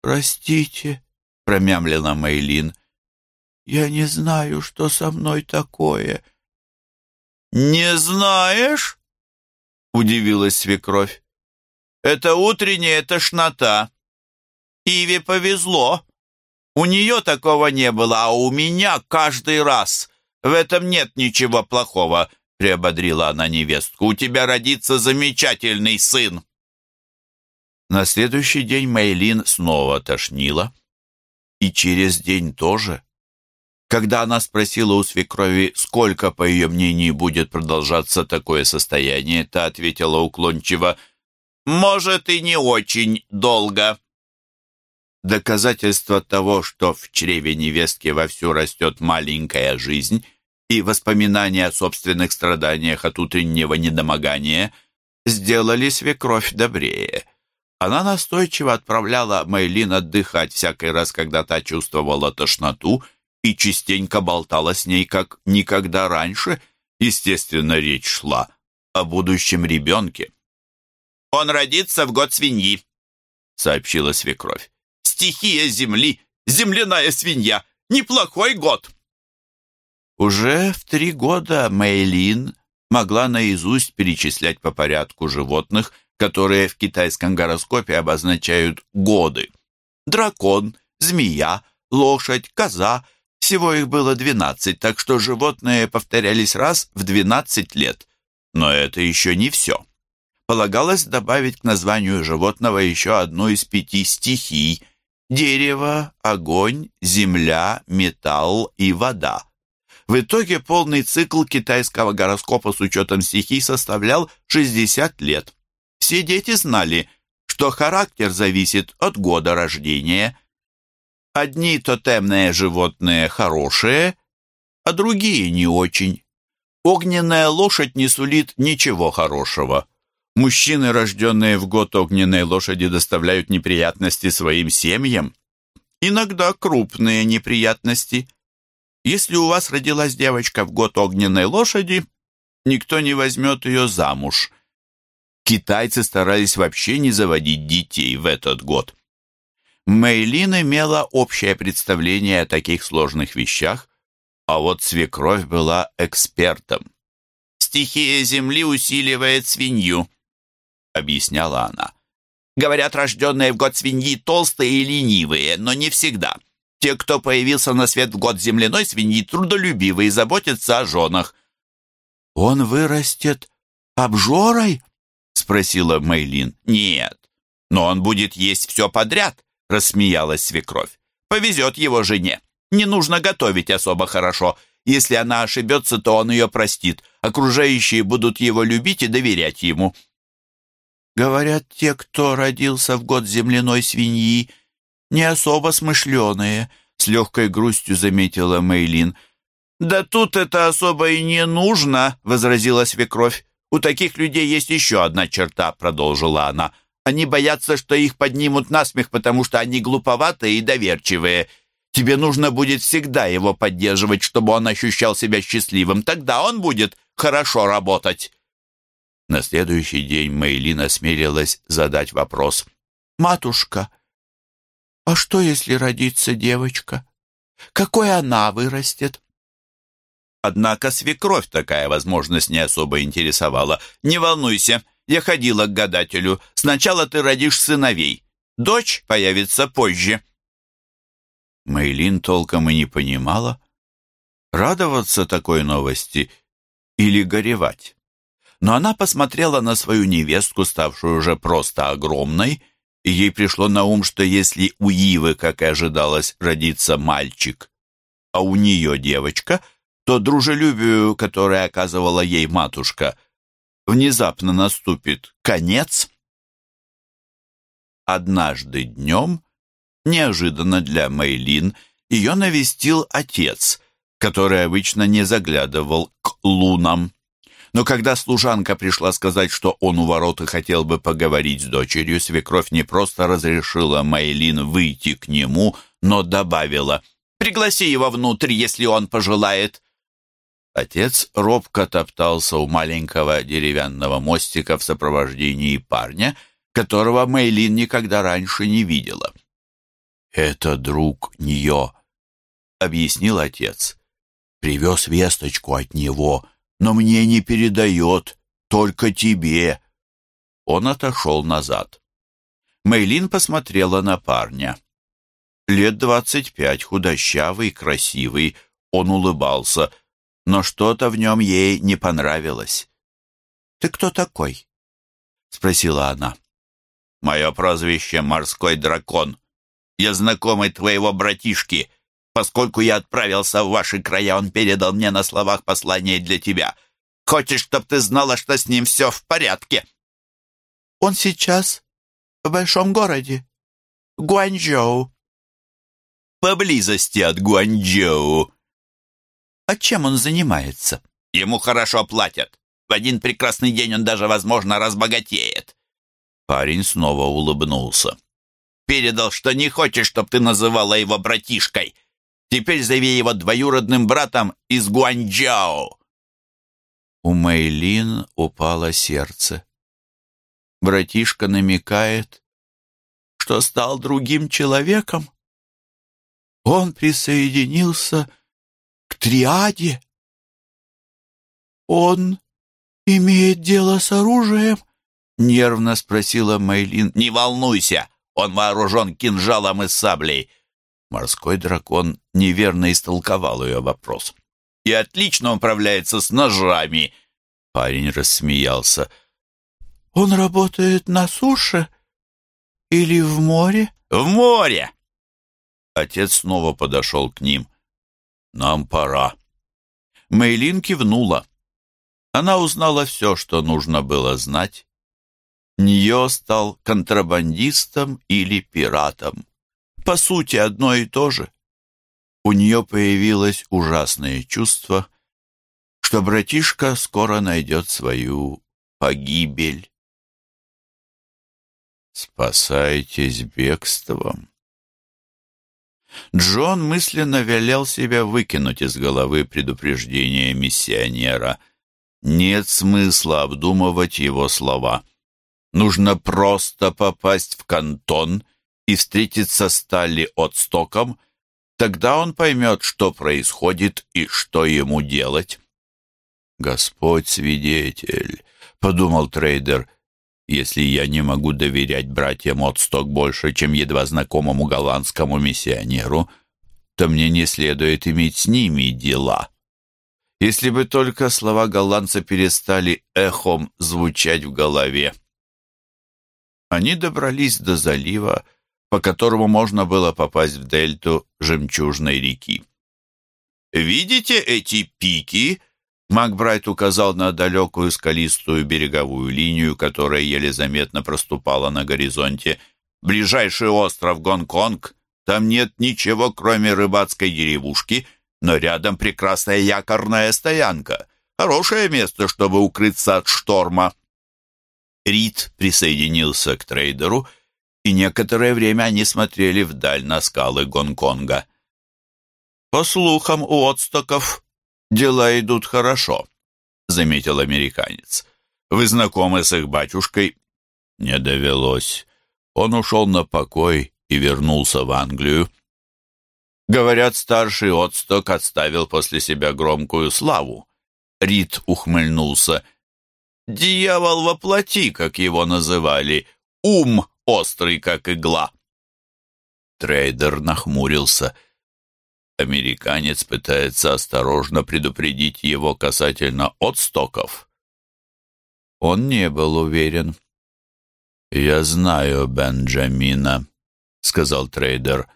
«Простите», — промямлила Мейлин, — «я не знаю, что со мной такое». «Не знаешь?» — удивилась свекровь. «Это утренняя тошнота. Иве повезло. У нее такого не было, а у меня каждый раз. В этом нет ничего плохого», — приободрила она невестку. «У тебя родится замечательный сын». На следующий день Мейлин снова тошнила. И через день тоже. Когда она спросила у свекрови, сколько, по ее мнению, будет продолжаться такое состояние, та ответила уклончиво, «Может, и не очень долго». Доказательство того, что в чреве невестки вовсю растет маленькая жизнь, и воспоминания о собственных страданиях от утреннего недомогания сделали свекровь добрее – она настойчиво отправляла Мэйлин отдыхать всякий раз, когда та чувствовала тошноту, и частенько болтала с ней, как никогда раньше. Естественно, речь шла о будущем ребенке. «Он родится в год свиньи», — сообщила свекровь. «Стихия земли, земляная свинья. Неплохой год». Уже в три года Мэйлин могла наизусть перечислять по порядку животных — которые в китайском гороскопе обозначают годы. дракон, змея, лошадь, коза. Всего их было двенадцать, так что животные повторялись раз в двенадцать лет. Но это еще не все. Полагалось добавить к названию животного еще одну из пяти стихий – дерево, огонь, земля, металл и вода. В итоге полный цикл китайского гороскопа с учетом стихий составлял 60 лет. Все дети знали, что характер зависит от года рождения. Одни тотемные животные хорошие, а другие не очень. Огненная лошадь не сулит ничего хорошего. Мужчины, рожденные в год огненной лошади, доставляют неприятности своим семьям. Иногда крупные неприятности. Если у вас родилась девочка в год огненной лошади, никто не возьмет ее замуж. Китайцы старались вообще не заводить детей в этот год. Мэйлин имела общее представление о таких сложных вещах, а вот свекровь была экспертом. «Стихия земли усиливает свинью», — объясняла она. «Говорят, рожденные в год свиньи толстые и ленивые, но не всегда. Те, кто появился на свет в год земляной свиньи, трудолюбивые и заботятся о женах». «Он вырастет обжорой?» спросила Мейлин. «Нет, но он будет есть все подряд», — рассмеялась свекровь. «Повезет его жене. Не нужно готовить особо хорошо. Если она ошибется, то он ее простит. Окружающие будут его любить и доверять ему». «Говорят, те, кто родился в год земляной свиньи, не особо смышленые», — с легкой грустью заметила Мейлин. «Да тут это особо и не нужно», — возразила свекровь. «У таких людей есть еще одна черта», — продолжила она. «Они боятся, что их поднимут на смех, потому что они глуповатые и доверчивые. Тебе нужно будет всегда его поддерживать, чтобы он ощущал себя счастливым. Тогда он будет хорошо работать». На следующий день Мейлин осмелилась задать вопрос. «Матушка, а что, если родится девочка? Какой она вырастет?» Однако свекровь такая возможность не особо интересовала. «Не волнуйся, я ходила к гадателю. Сначала ты родишь сыновей. Дочь появится позже». Мейлин толком и не понимала, радоваться такой новости или горевать. Но она посмотрела на свою невестку, ставшую уже просто огромной, и ей пришло на ум, что если у Ивы, как и ожидалось, родится мальчик, а у нее девочка — то дружелюбию, которое оказывала ей матушка, внезапно наступит конец. Однажды днем, неожиданно для Мейлин, ее навестил отец, который обычно не заглядывал к лунам. Но когда служанка пришла сказать, что он у ворот и хотел бы поговорить с дочерью, свекровь не просто разрешила Мейлин выйти к нему, но добавила «Пригласи его внутрь, если он пожелает». Отец робко топтался у маленького деревянного мостика в сопровождении парня, которого Мейлин никогда раньше не видела. «Это друг нее», — объяснил отец. «Привез весточку от него, но мне не передает, только тебе». Он отошел назад. Мейлин посмотрела на парня. Лет двадцать пять, худощавый, красивый, он улыбался — но что-то в нем ей не понравилось. «Ты кто такой?» — спросила она. «Мое прозвище — Морской Дракон. Я знакомый твоего братишки. Поскольку я отправился в ваши края, он передал мне на словах послание для тебя. Хочешь, чтоб ты знала, что с ним все в порядке?» «Он сейчас в большом городе, Гуанчжоу». «Поблизости от Гуанчжоу», а чем он занимается? Ему хорошо платят. В один прекрасный день он даже, возможно, разбогатеет. Парень снова улыбнулся. Передал, что не хочешь, чтоб ты называла его братишкой. Теперь зови его двоюродным братом из Гуанчжао. У Мэйлин упало сердце. Братишка намекает, что стал другим человеком. Он присоединился к триаде. Он имеет дело с оружием? Нервно спросила Мейлин. Не волнуйся, Он вооружен кинжалом и саблей». Морской дракон неверно истолковал ее вопрос. «И отлично управляется с ножами!» Парень рассмеялся. «Он работает на суше или в море?» «В море!» Отец снова подошел к ним. «Нам пора». Мейлин кивнула. Она узнала все, что нужно было знать. Ньо стал контрабандистом или пиратом. По сути, одно и то же. У нее появилось ужасное чувство, что братишка скоро найдет свою погибель. «Спасайтесь бегством», Джон мысленно велел себя выкинуть из головы предупреждение миссионера. Нет смысла обдумывать его слова. Нужно просто попасть в кантон и встретиться с Талли Отстоком, тогда он поймет, что происходит и что ему делать. «Господь свидетель», — подумал трейдер, — «если я не могу доверять братьям Отсток больше, чем едва знакомому голландскому миссионеру, то мне не следует иметь с ними дела». Если бы только слова голландца перестали эхом звучать в голове. Они добрались до залива, по которому можно было попасть в дельту жемчужной реки. «Видите эти пики?» Макбрайт указал на далекую скалистую береговую линию, которая еле заметно проступала на горизонте. «Ближайший остров Гонконг. Там нет ничего, кроме рыбацкой деревушки, но рядом прекрасная якорная стоянка. Хорошее место, чтобы укрыться от шторма». Рид присоединился к трейдеру, и некоторое время они смотрели вдаль на скалы Гонконга. «По слухам, у отстоков дела идут хорошо», — заметил американец. «Вы знакомы с их батюшкой?» «Не довелось. Он ушел на покой и вернулся в Англию». Говорят, старший отсток отставил после себя громкую славу. Рид ухмыльнулся — Дьявол воплоти, как его называли, ум острый, как игла. Трейдер нахмурился. Американец пытается осторожно предупредить его касательно Одстоков. Он не был уверен. «Я знаю Бенджамина», — сказал Трейдер.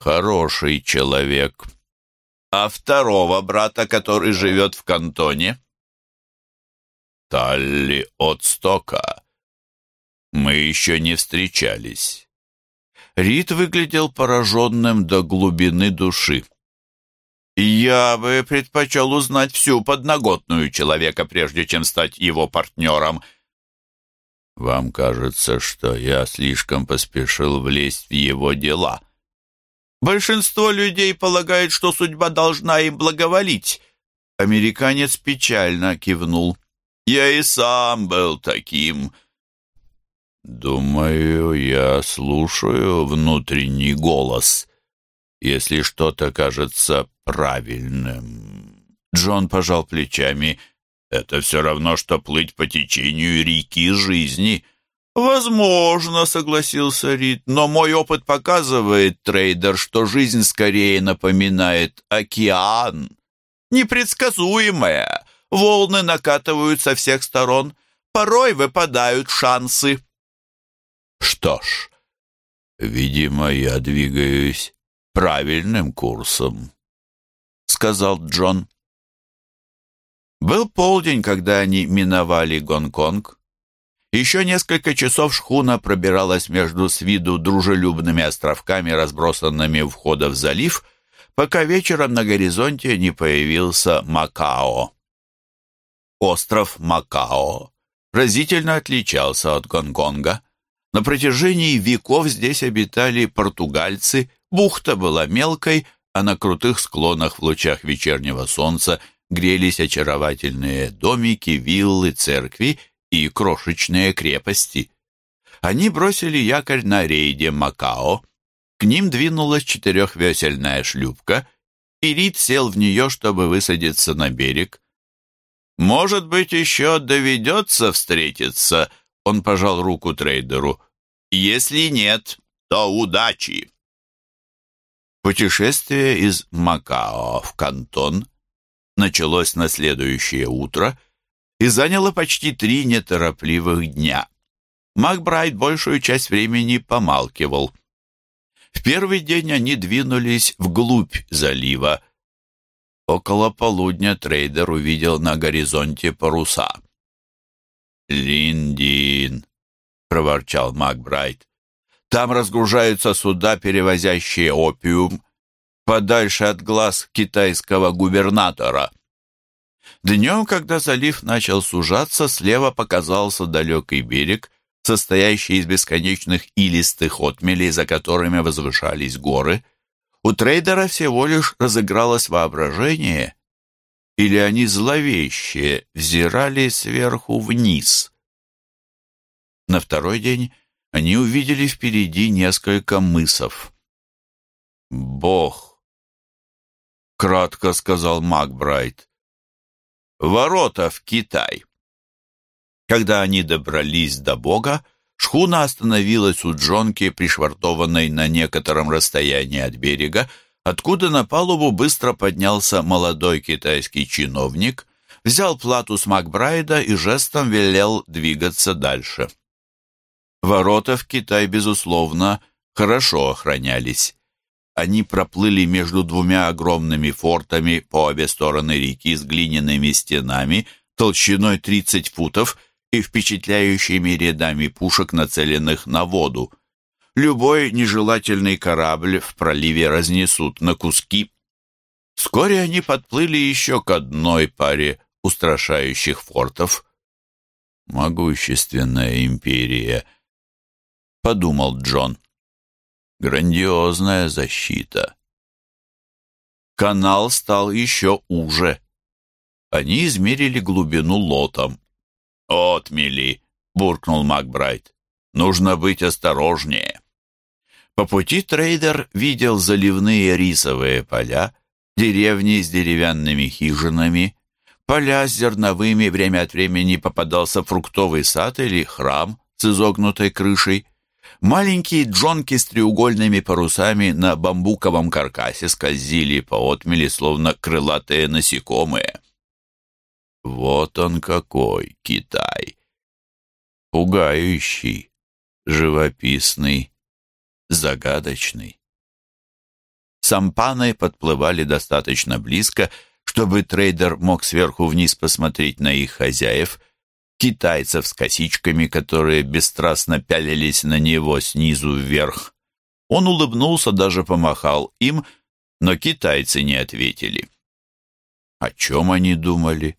«Хороший человек». «А второго брата, который живет в Кантоне?» Талли Одстока. Мы еще не встречались. Рид выглядел пораженным до глубины души. «Я бы предпочел узнать всю подноготную человека, прежде чем стать его партнером». «Вам кажется, что я слишком поспешил влезть в его дела?» «Большинство людей полагает, что судьба должна им благоволить». Американец печально кивнул. Я и сам был таким. Думаю, я слушаю внутренний голос, если что-то кажется правильным. Джон пожал плечами. Это все равно, что плыть по течению реки жизни. «Возможно», — согласился Рид, «но мой опыт показывает, трейдер, что жизнь скорее напоминает океан, непредсказуемая, Волны накатывают со всех сторон. Порой выпадают шансы. Что ж, видимо, я двигаюсь правильным курсом, сказал Джон. Был полдень, когда они миновали Гонконг. Еще несколько часов шхуна пробиралась между с виду дружелюбными островками, разбросанными у входа в залив, пока вечером на горизонте не появился Макао. Остров Макао разительно отличался от Гонконга. На протяжении веков здесь обитали португальцы, бухта была мелкой, а на крутых склонах в лучах вечернего солнца грелись очаровательные домики, виллы, церкви и крошечные крепости. Они бросили якорь на рейде Макао. К ним двинулась четырехвесельная шлюпка, и Рид сел в нее, чтобы высадиться на берег. «Может быть, еще доведется встретиться», — он пожал руку трейдеру. Если нет, то удачи. Путешествие из Макао в Кантон началось на следующее утро и заняло почти три неторопливых дня. Макбрайт большую часть времени помалкивал. В первый день они двинулись вглубь залива. Около полудня трейдер увидел на горизонте паруса. «Линдин», — проворчал Макбрайт, — «там разгружаются суда, перевозящие опиум, подальше от глаз китайского губернатора». Днем, когда залив начал сужаться, слева показался далекий берег, состоящий из бесконечных илистых отмелей, за которыми возвышались горы. У трейдера всего лишь разыгралось воображение, или они зловеще взирали сверху вниз. На второй день они увидели впереди несколько мысов. «Бог!» — кратко сказал Макбрайт. «Ворота в Китай». Когда они добрались до Бога, шхуна остановилась у джонки, пришвартованной на некотором расстоянии от берега, откуда на палубу быстро поднялся молодой китайский чиновник, взял плату с Макбрайда и жестом велел двигаться дальше. Ворота в Китай, безусловно, хорошо охранялись. Они проплыли между двумя огромными фортами по обе стороны реки с глиняными стенами толщиной 30 футов и впечатляющими рядами пушек, нацеленных на воду. Любой нежелательный корабль в проливе разнесут на куски. Вскоре они подплыли еще к одной паре устрашающих фортов. «Могущественная империя», — подумал Джон. «Грандиозная защита». Канал стал еще уже. Они измерили глубину лотом. «Отмели», — буркнул Макбрайт. «Нужно быть осторожнее». По пути трейдер видел заливные рисовые поля, деревни с деревянными хижинами, поля с зерновыми, время от времени попадался фруктовый сад или храм с изогнутой крышей. Маленькие джонки с треугольными парусами на бамбуковом каркасе скользили по отмели, словно крылатые насекомые. Вот он какой, Китай! Пугающий, живописный, загадочный. Сампаны подплывали достаточно близко, чтобы Трейдер мог сверху вниз посмотреть на их хозяев, китайцев с косичками, которые бесстрастно пялились на него снизу вверх. Он улыбнулся, даже помахал им, но китайцы не ответили. О чем они думали?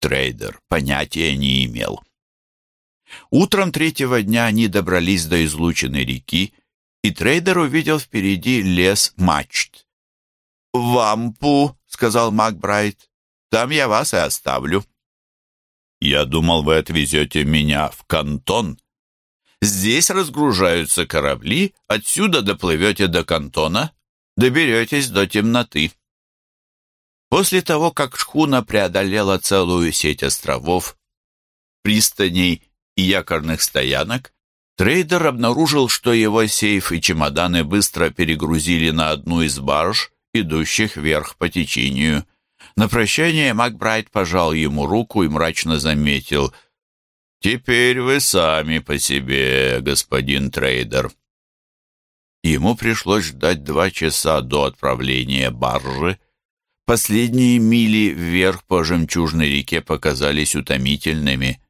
Трейдер понятия не имел. Утром третьего дня они добрались до излучины реки, и Трейдер увидел впереди лес мачт. «Вампу», — сказал Макбрайд, — «там я вас и оставлю». «Я думал, вы отвезете меня в Кантон». «Здесь разгружаются корабли, отсюда доплывете до Кантона, доберетесь до темноты». После того, как шхуна преодолела целую сеть островов, пристаней и якорных стоянок, Трейдер обнаружил, что его сейф и чемоданы быстро перегрузили на одну из барж, идущих вверх по течению. На прощание Макбрайт пожал ему руку и мрачно заметил «Теперь вы сами по себе, господин трейдер». Ему пришлось ждать два часа до отправления баржи. Последние мили вверх по жемчужной реке показались утомительными.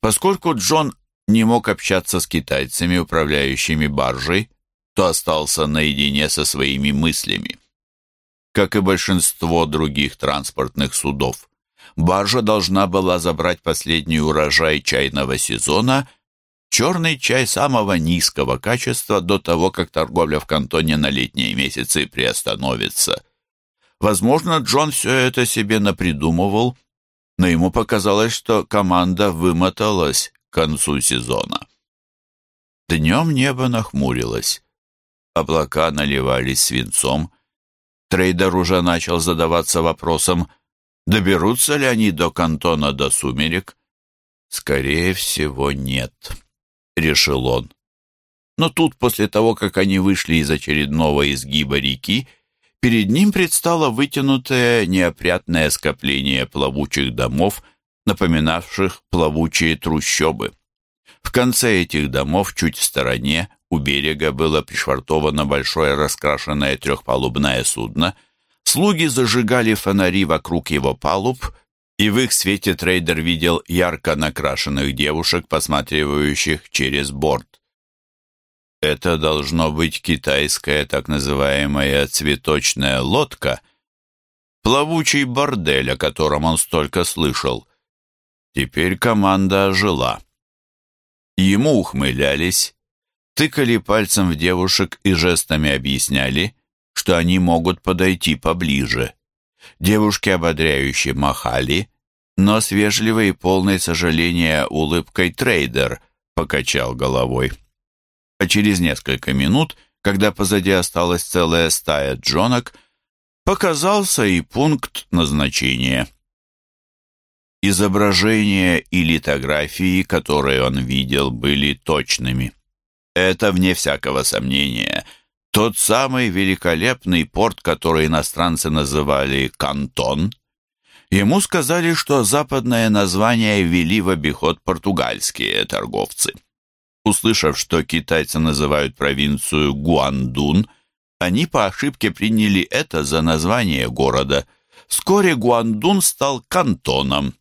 Поскольку Джон не мог общаться с китайцами, управляющими баржей, то остался наедине со своими мыслями. Как и большинство других транспортных судов, баржа должна была забрать последний урожай чайного сезона, черный чай самого низкого качества до того, как торговля в кантоне на летние месяцы приостановится. Возможно, Джон все это себе напридумывал, но ему показалось, что команда вымоталась концу сезона. Днем небо нахмурилось. Облака наливались свинцом. Трейдер уже начал задаваться вопросом, доберутся ли они до кантона до сумерек. «Скорее всего, нет», — решил он. но тут, после того, как они вышли из очередного изгиба реки, перед ним предстало вытянутое неопрятное скопление плавучих домов, напоминавших плавучие трущобы. В конце этих домов, чуть в стороне, у берега было пришвартовано большое раскрашенное трехпалубное судно. Слуги зажигали фонари вокруг его палуб, и в их свете трейдер видел ярко накрашенных девушек, посматривающих через борт. Это должно быть китайская так называемая цветочная лодка, плавучий бордель, о котором он столько слышал. Теперь команда ожила. Ему ухмылялись, тыкали пальцем в девушек и жестами объясняли, что они могут подойти поближе. Девушки ободряюще махали, но с вежливой и полной сожаления улыбкой трейдер покачал головой. А через несколько минут, когда позади осталась целая стая джонок, показался и пункт назначения. Изображения и литографии, которые он видел, были точными. Это, вне всякого сомнения, тот самый великолепный порт, который иностранцы называли «Кантон». Ему сказали, что западное название ввели в обиход португальские торговцы. Услышав, что китайцы называют провинцию Гуандун, они по ошибке приняли это за название города. Вскоре Гуандун стал кантоном.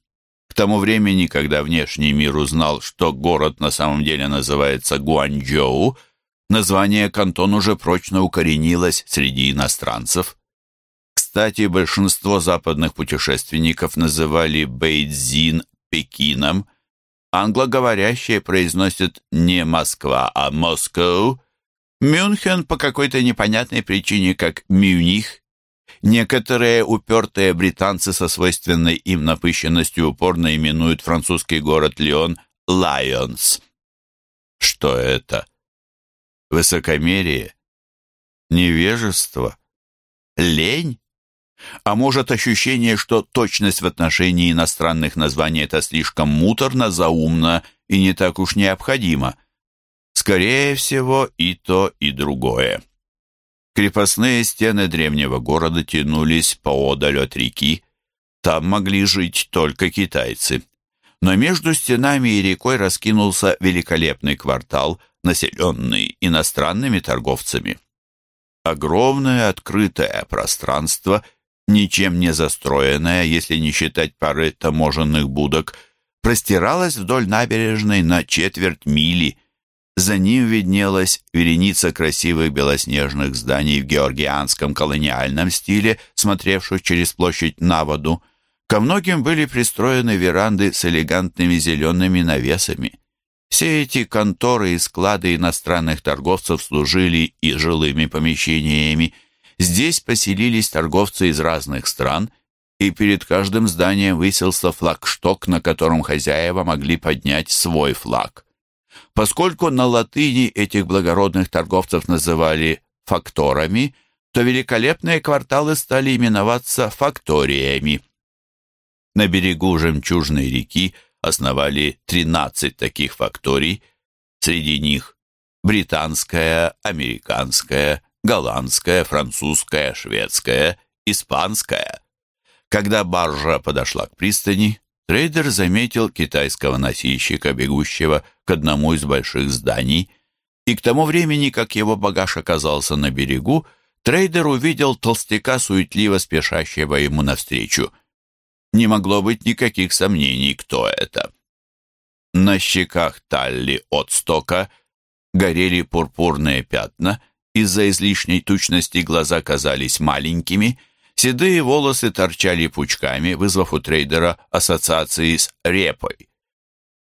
К тому времени, когда внешний мир узнал, что город на самом деле называется Гуанчжоу, название кантон уже прочно укоренилось среди иностранцев. Кстати, большинство западных путешественников называли Бейдзин Пекином. Англоговорящие произносят не Москва, а Москоу. Мюнхен по какой-то непонятной причине как Мюних. Некоторые упертые британцы со свойственной им напыщенностью упорно именуют французский город Лион Лайонс. Что это? Высокомерие? Невежество? Лень? А может, ощущение, что точность в отношении иностранных названий это слишком муторно, заумно и не так уж необходимо? Скорее всего, и то, и другое. Крепостные стены древнего города тянулись поодаль от реки. Там могли жить только китайцы. Но между стенами и рекой раскинулся великолепный квартал, населенный иностранными торговцами. Огромное открытое пространство, ничем не застроенное, если не считать пары таможенных будок, простиралось вдоль набережной на четверть мили – за ним виднелась вереница красивых белоснежных зданий в георгианском колониальном стиле, смотревших через площадь на воду. Ко многим были пристроены веранды с элегантными зелеными навесами. Все эти конторы и склады иностранных торговцев служили и жилыми помещениями. Здесь поселились торговцы из разных стран, и перед каждым зданием высился флагшток, на котором хозяева могли поднять свой флаг. Поскольку на латыни этих благородных торговцев называли факторами, то великолепные кварталы стали именоваться факториями. На берегу жемчужной реки основали 13 таких факторий, среди них британская, американская, голландская, французская, шведская, испанская. Когда баржа подошла к пристани, трейдер заметил китайского носильщика, бегущего к одному из больших зданий, и к тому времени, как его багаж оказался на берегу, трейдер увидел толстяка, суетливо спешащего ему навстречу. Не могло быть никаких сомнений, кто это. На щеках Талли от стока горели пурпурные пятна, из-за излишней тучности глаза казались маленькими — Седые волосы торчали пучками, вызвав у трейдера ассоциации с репой.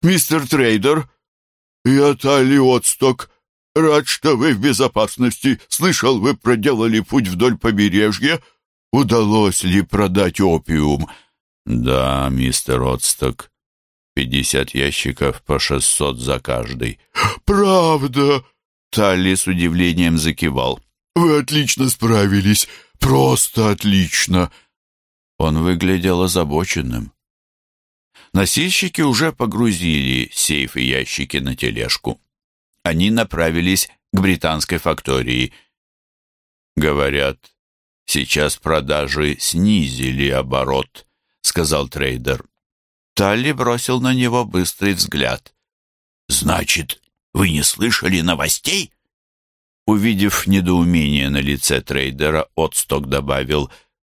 «Мистер трейдер, я Талли Отсток. Рад, что вы в безопасности. Слышал, вы проделали путь вдоль побережья. Удалось ли продать опиум?» «Да, мистер Отсток. Пятьдесят ящиков по шестьсот за каждый». «Правда?» Талли с удивлением закивал. «Вы отлично справились. Просто отлично!» Он выглядел озабоченным. Носильщики уже погрузили сейф и ящики на тележку. Они направились к британской фактории. «Говорят, сейчас продажи снизили оборот», — сказал трейдер. Талли бросил на него быстрый взгляд. «Значит, вы не слышали новостей?» Увидев недоумение на лице трейдера, Отсток добавил,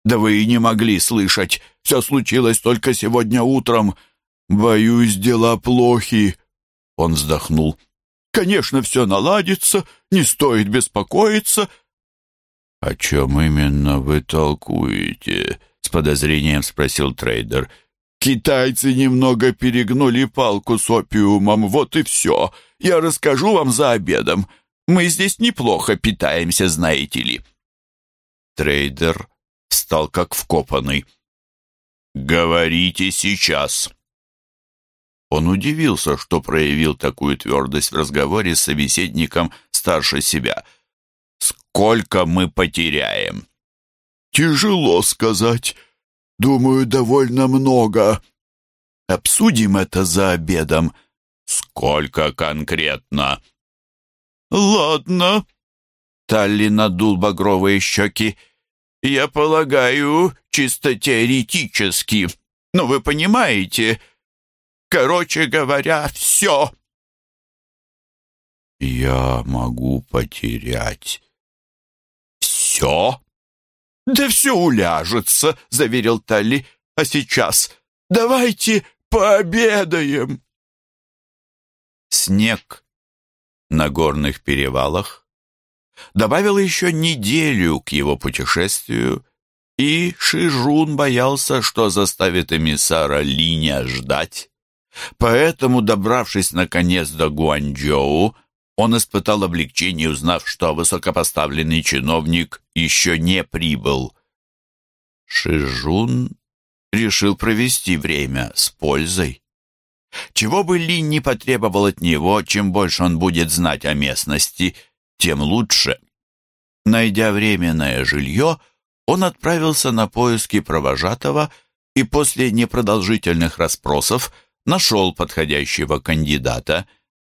«Да вы и не могли слышать. Все случилось только сегодня утром. Боюсь, дела плохи». Он вздохнул. «Конечно, все наладится, не стоит беспокоиться». «О чем именно вы толкуете?» — с подозрением спросил трейдер. «Китайцы немного перегнули палку с опиумом, вот и все. Я расскажу вам за обедом. Мы здесь неплохо питаемся, знаете ли». Трейдер стал как вкопанный. «Говорите сейчас». Он удивился, что проявил такую твердость в разговоре с собеседником старше себя. «Сколько мы потеряем?» «Тяжело сказать. Думаю, довольно много. Обсудим это за обедом. Сколько конкретно?» «Ладно». Талли надул багровые щеки. «Я полагаю, чисто теоретически. Но вы понимаете, короче говоря, все». «Я могу потерять все?» «Да все уляжется», — заверил Талли. «А сейчас давайте пообедаем». Снег на горных перевалах, добавил еще неделю к его путешествию, и Шижун боялся, что заставит эмиссара Линя ждать. Поэтому, добравшись наконец до Гуанчжоу, он испытал облегчение, узнав, что высокопоставленный чиновник еще не прибыл. Шижун решил провести время с пользой. Чего бы Лин не потребовал от него, чем больше он будет знать о местности, тем лучше. Найдя временное жилье, он отправился на поиски провожатого и после непродолжительных расспросов нашел подходящего кандидата,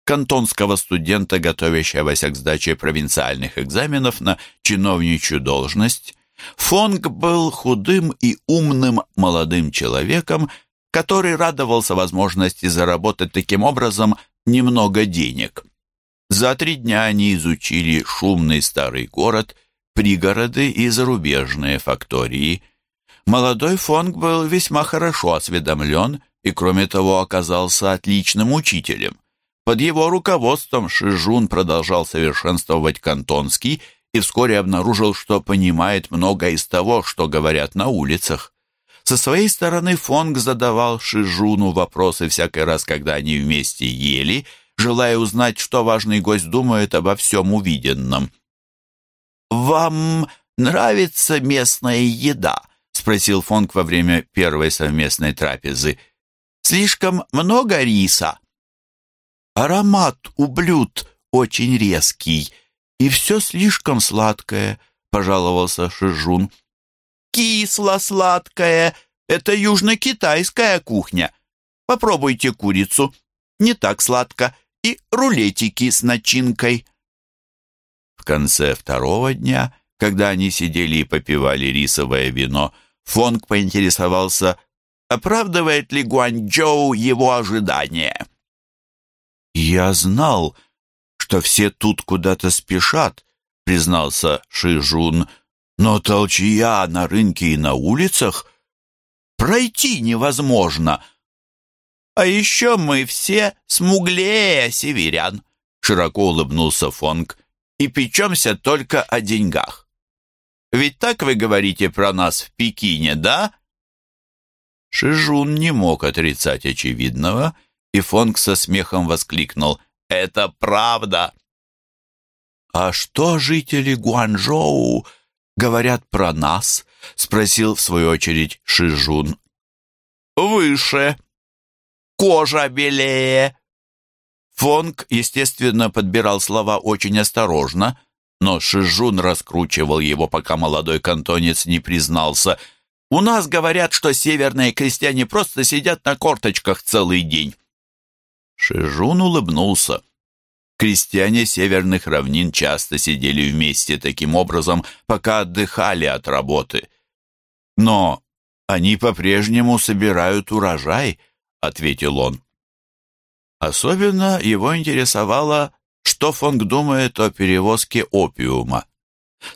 кантонского студента, готовящегося к сдаче провинциальных экзаменов на чиновничью должность. Фонг был худым и умным молодым человеком, который радовался возможности заработать таким образом немного денег. За три дня они изучили шумный старый город, пригороды и зарубежные фактории. Молодой Фонг был весьма хорошо осведомлен и, кроме того, оказался отличным учителем. Под его руководством Шижун продолжал совершенствовать кантонский и вскоре обнаружил, что понимает много из того, что говорят на улицах. Со своей стороны Фонг задавал Шижуну вопросы всякий раз, когда они вместе ели, желая узнать, что важный гость думает обо всем увиденном. «Вам нравится местная еда?» — спросил Фонг во время первой совместной трапезы. «Слишком много риса?» «Аромат у блюд очень резкий, и все слишком сладкое», — пожаловался Шижун кисло-сладкое. Это южно-китайская кухня. Попробуйте курицу. Не так сладко. И рулетики с начинкой. В конце второго дня, когда они сидели и попивали рисовое вино, Фонг поинтересовался, оправдывает ли Гуанчжоу его ожидания. «Я знал, что все тут куда-то спешат», — признался Шижун, — но толчья на рынке и на улицах пройти невозможно. А еще мы все смуглее северян, широко улыбнулся Фонг, и печемся только о деньгах. Ведь так вы говорите про нас в Пекине, да? Шижун не мог отрицать очевидного, и Фонг со смехом воскликнул «Это правда!» «А что жители Гуанчжоу говорят про нас?» — спросил в свою очередь Шижун. «Выше. Кожа белее». Фонг, естественно, подбирал слова очень осторожно, но Шижун раскручивал его, пока молодой кантонец не признался. «У нас говорят, что северные крестьяне просто сидят на корточках целый день». Шижун улыбнулся. Крестьяне северных равнин часто сидели вместе таким образом, пока отдыхали от работы. «Но они по-прежнему собирают урожай», — ответил он. Особенно его интересовало, что Фонг думает о перевозке опиума.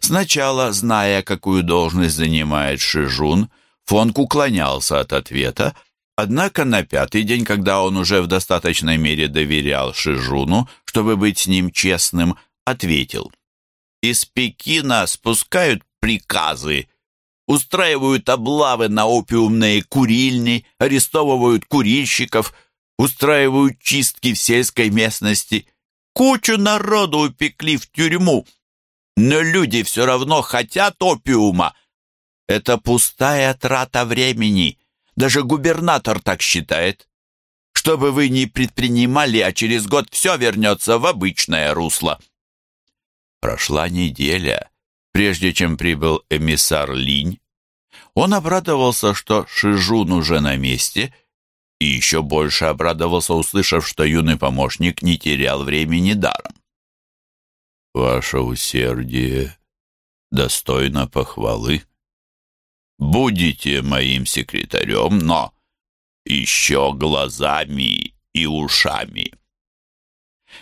Сначала, зная, какую должность занимает Шижун, Фонг уклонялся от ответа, однако на пятый день, когда он уже в достаточной мере доверял Шижуну, чтобы быть с ним честным, ответил. «Из Пекина спускают приказы, устраивают облавы на опиумные курильни, арестовывают курильщиков – устраивают чистки в сельской местности. Кучу народу упекли в тюрьму. Но люди все равно хотят опиума. Это пустая трата времени. Даже губернатор так считает. Что бы вы ни предпринимали, а через год все вернется в обычное русло. Прошла неделя, прежде чем прибыл эмиссар Линь. Он обрадовался, что Шижун уже на месте — и еще больше обрадовался, услышав, что юный помощник не терял времени даром. «Ваше усердие достойно похвалы. Будете моим секретарем, но еще глазами и ушами».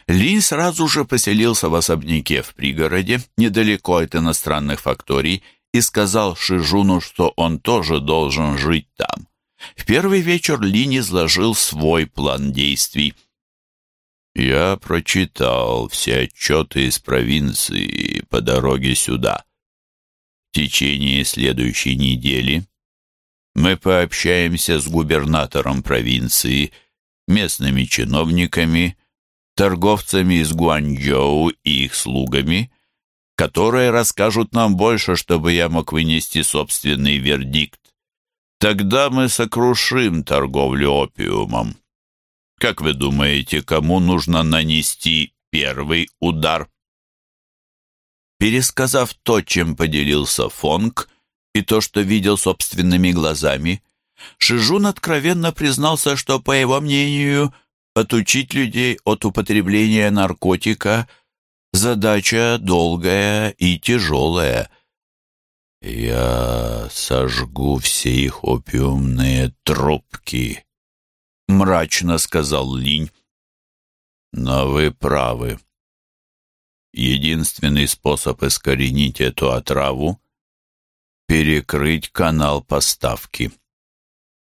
Ли сразу же поселился в особняке в пригороде, недалеко от иностранных факторий, и сказал Шижуну, что он тоже должен жить там. В первый вечер Линь изложил свой план действий. «Я прочитал все отчеты из провинции по дороге сюда. В течение следующей недели мы пообщаемся с губернатором провинции, местными чиновниками, торговцами из Гуанчжоу и их слугами, которые расскажут нам больше, чтобы я мог вынести собственный вердикт. Тогда мы сокрушим торговлю опиумом. Как вы думаете, кому нужно нанести первый удар? Пересказав то, чем поделился Фонг, и то, что видел собственными глазами, Шижун откровенно признался, что, по его мнению, отучить людей от употребления наркотика – задача долгая и тяжелая – «Я сожгу все их опиумные трубки», — мрачно сказал Линь. «Но вы правы. Единственный способ искоренить эту отраву — перекрыть канал поставки.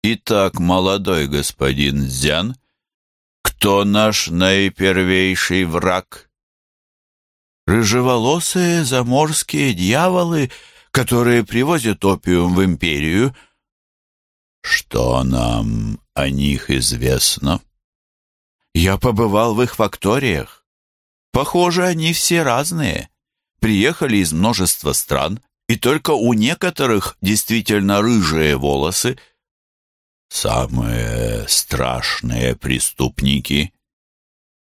Итак, молодой господин Зян, кто наш наипервейший враг?» «Рыжеволосые заморские дьяволы», которые привозят опиум в империю. Что нам о них известно? Я побывал в их факториях. Похоже, они все разные. Приехали из множества стран, и только у некоторых действительно рыжие волосы. Самые страшные преступники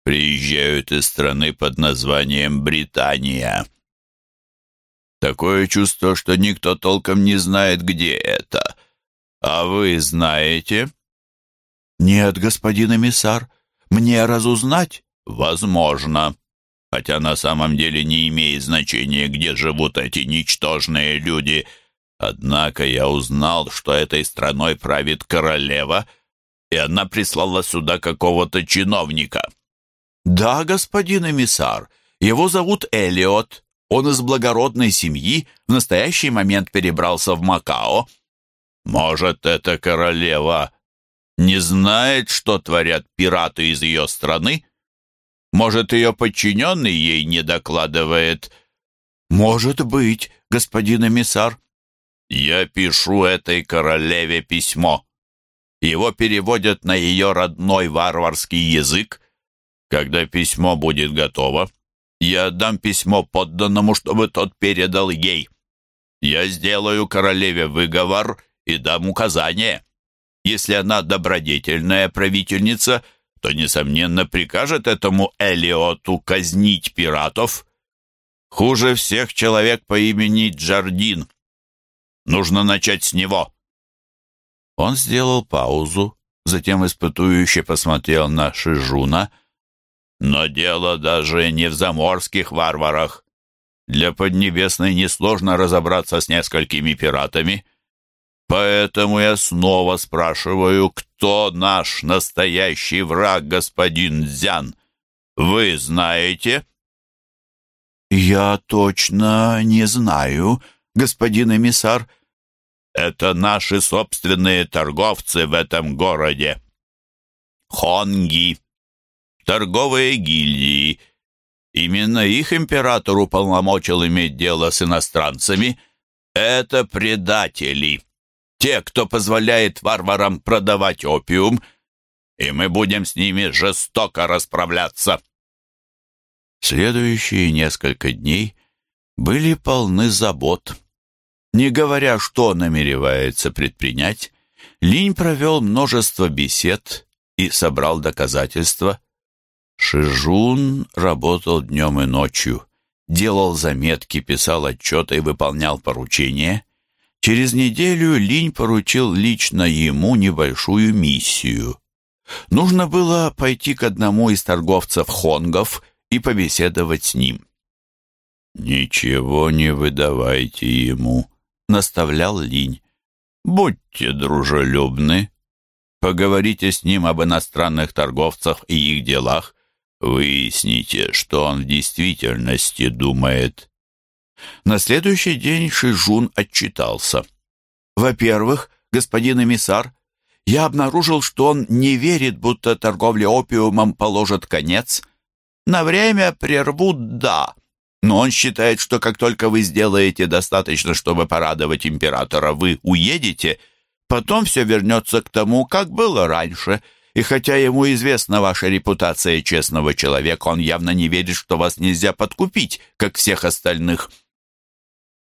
приезжают из страны под названием Британия. Такое чувство, что никто толком не знает, где это. А вы знаете? Нет, господин эмиссар. Мне разузнать? Возможно. Хотя на самом деле не имеет значения, где живут эти ничтожные люди. Однако я узнал, что этой страной правит королева, и она прислала сюда какого-то чиновника. Да, господин эмиссар. Его зовут Элиот. Он из благородной семьи в настоящий момент перебрался в Макао. Может, эта королева не знает, что творят пираты из ее страны? Может, ее подчиненный ей не докладывает? Может быть, господин эмиссар. Я пишу этой королеве письмо. Его переводят на ее родной варварский язык. Когда письмо будет готово, я отдам письмо подданному, чтобы тот передал ей. Я сделаю королеве выговор и дам указание. Если она добродетельная правительница, то, несомненно, прикажет этому Элиоту казнить пиратов. Хуже всех человек по имени Джардин. Нужно начать с него. Он сделал паузу, затем испытующе посмотрел на Шижуна, Но дело даже не в заморских варварах. Для Поднебесной несложно разобраться с несколькими пиратами. Поэтому я снова спрашиваю, кто наш настоящий враг, господин Зян? Вы знаете?» «Я точно не знаю, господин эмиссар». «Это наши собственные торговцы в этом городе. Хонги, торговые гильдии. Именно их император уполномочил иметь дело с иностранцами. Это предатели, те, кто позволяет варварам продавать опиум, и мы будем с ними жестоко расправляться». Следующие несколько дней были полны забот. Не говоря, что намеревается предпринять, Линь провел множество бесед и собрал доказательства. Шижун работал днем и ночью, делал заметки, писал отчеты и выполнял поручения. Через неделю Линь поручил лично ему небольшую миссию. Нужно было пойти к одному из торговцев хонгов и побеседовать с ним. «Ничего не выдавайте ему», — наставлял Линь. «Будьте дружелюбны. Поговорите с ним об иностранных торговцах и их делах. Выясните, что он в действительности думает». На следующий день Шижун отчитался. «Во-первых, господин эмиссар, я обнаружил, что он не верит, будто торговля опиумом положит конец. На время прервут, да, но он считает, что как только вы сделаете достаточно, чтобы порадовать императора, вы уедете, потом все вернется к тому, как было раньше. И хотя ему известна ваша репутация честного человека, он явно не верит, что вас нельзя подкупить, как всех остальных.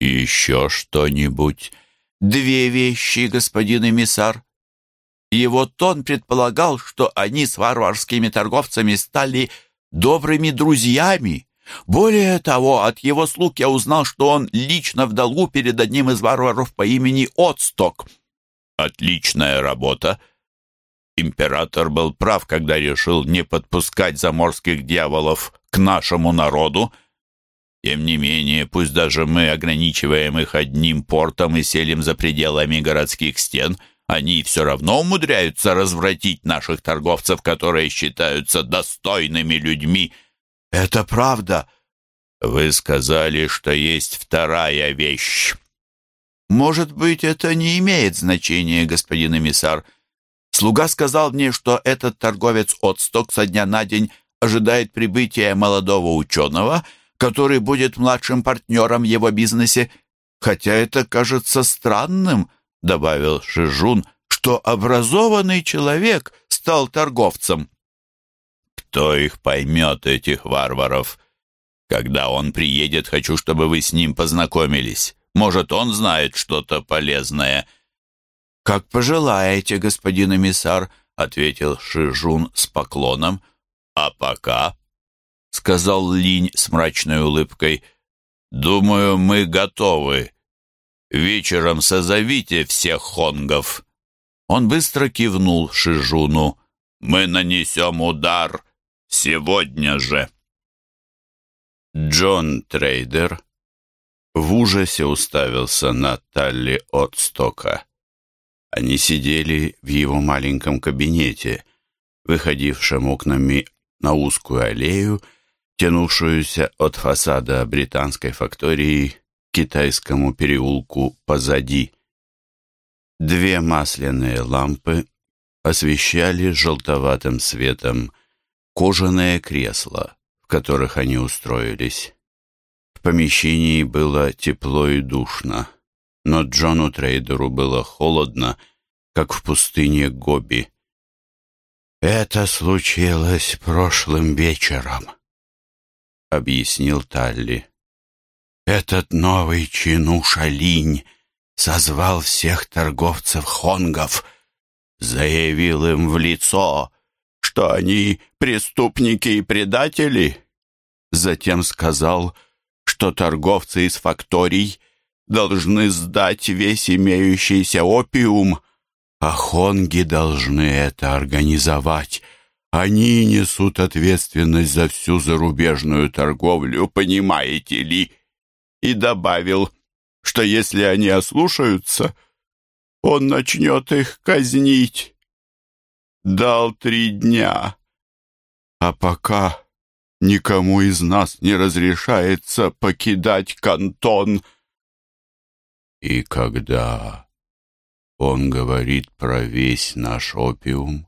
Еще что-нибудь? Две вещи, господин эмиссар. Его тон предполагал, что они с варварскими торговцами стали добрыми друзьями. Более того, от его слуг я узнал, что он лично в долгу перед одним из варваров по имени Отсток. Отличная работа. Император был прав, когда решил не подпускать заморских дьяволов к нашему народу. Тем не менее, пусть даже мы ограничиваем их одним портом и селим за пределами городских стен — они все равно умудряются развратить наших торговцев, которые считаются достойными людьми. Это правда. Вы сказали, что есть вторая вещь. Может быть, это не имеет значения, господин эмиссар. Слуга сказал мне, что этот торговец от сток со дня на день ожидает прибытия молодого ученого, который будет младшим партнером в его бизнесе, хотя это кажется странным — добавил Шижун, что образованный человек стал торговцем. Кто их поймет, этих варваров? Когда он приедет, хочу, чтобы вы с ним познакомились. Может, он знает что-то полезное. Как пожелаете, господин эмиссар, ответил Шижун с поклоном. А пока, сказал Линь с мрачной улыбкой, думаю, мы готовы Вечером созовите всех хонгов». Он быстро кивнул Шижуну. «Мы нанесем удар сегодня же». Джон Трейдер в ужасе уставился на Талли Отстока. Они сидели в его маленьком кабинете, выходившем окнами на узкую аллею, тянувшуюся от фасада британской фактории китайскому переулку позади. Две масляные лампы освещали желтоватым светом кожаные кресла, в которых они устроились. В помещении было тепло и душно, но Джону Трейдеру было холодно, как в пустыне Гоби. «Это случилось прошлым вечером», — объяснил Талли. Этот новый чинуша Линь созвал всех торговцев хонгов, заявил им в лицо, что они преступники и предатели. Затем сказал, что торговцы из факторий должны сдать весь имеющийся опиум, а хонги должны это организовать, Они несут ответственность за всю зарубежную торговлю, понимаете ли? И добавил, что если они ослушаются, он начнет их казнить. Дал три дня. А пока никому из нас не разрешается покидать кантон. И когда он говорит про весь наш опиум,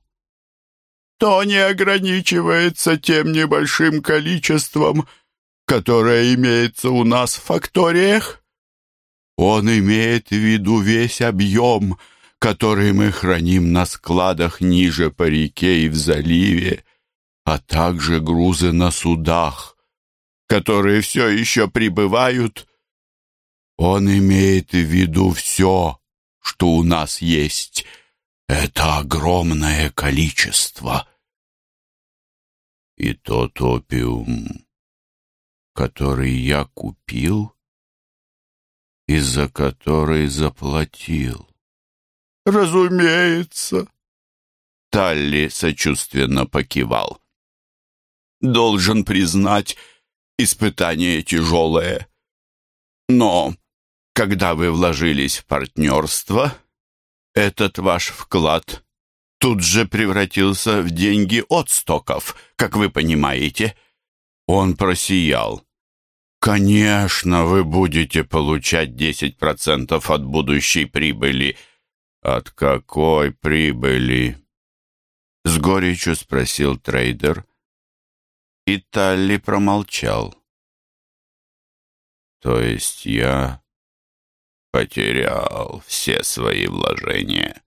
то не ограничивается тем небольшим количеством, которое имеется у нас в факториях. Он имеет в виду весь объем, который мы храним на складах ниже по реке и в заливе, а также грузы на судах, которые все еще прибывают. Он имеет в виду все, что у нас есть. Это огромное количество. И тот опиум, который я купил, и за который заплатил. Разумеется. Талли сочувственно покивал. Должен признать, испытание тяжелое. Но когда вы вложились в партнерство, этот ваш вклад тут же превратился в деньги от стоков, как вы понимаете. Он просиял. Конечно, вы будете получать 10% от будущей прибыли. От какой прибыли? С горечью спросил трейдер. И Талли промолчал. То есть я потерял все свои вложения.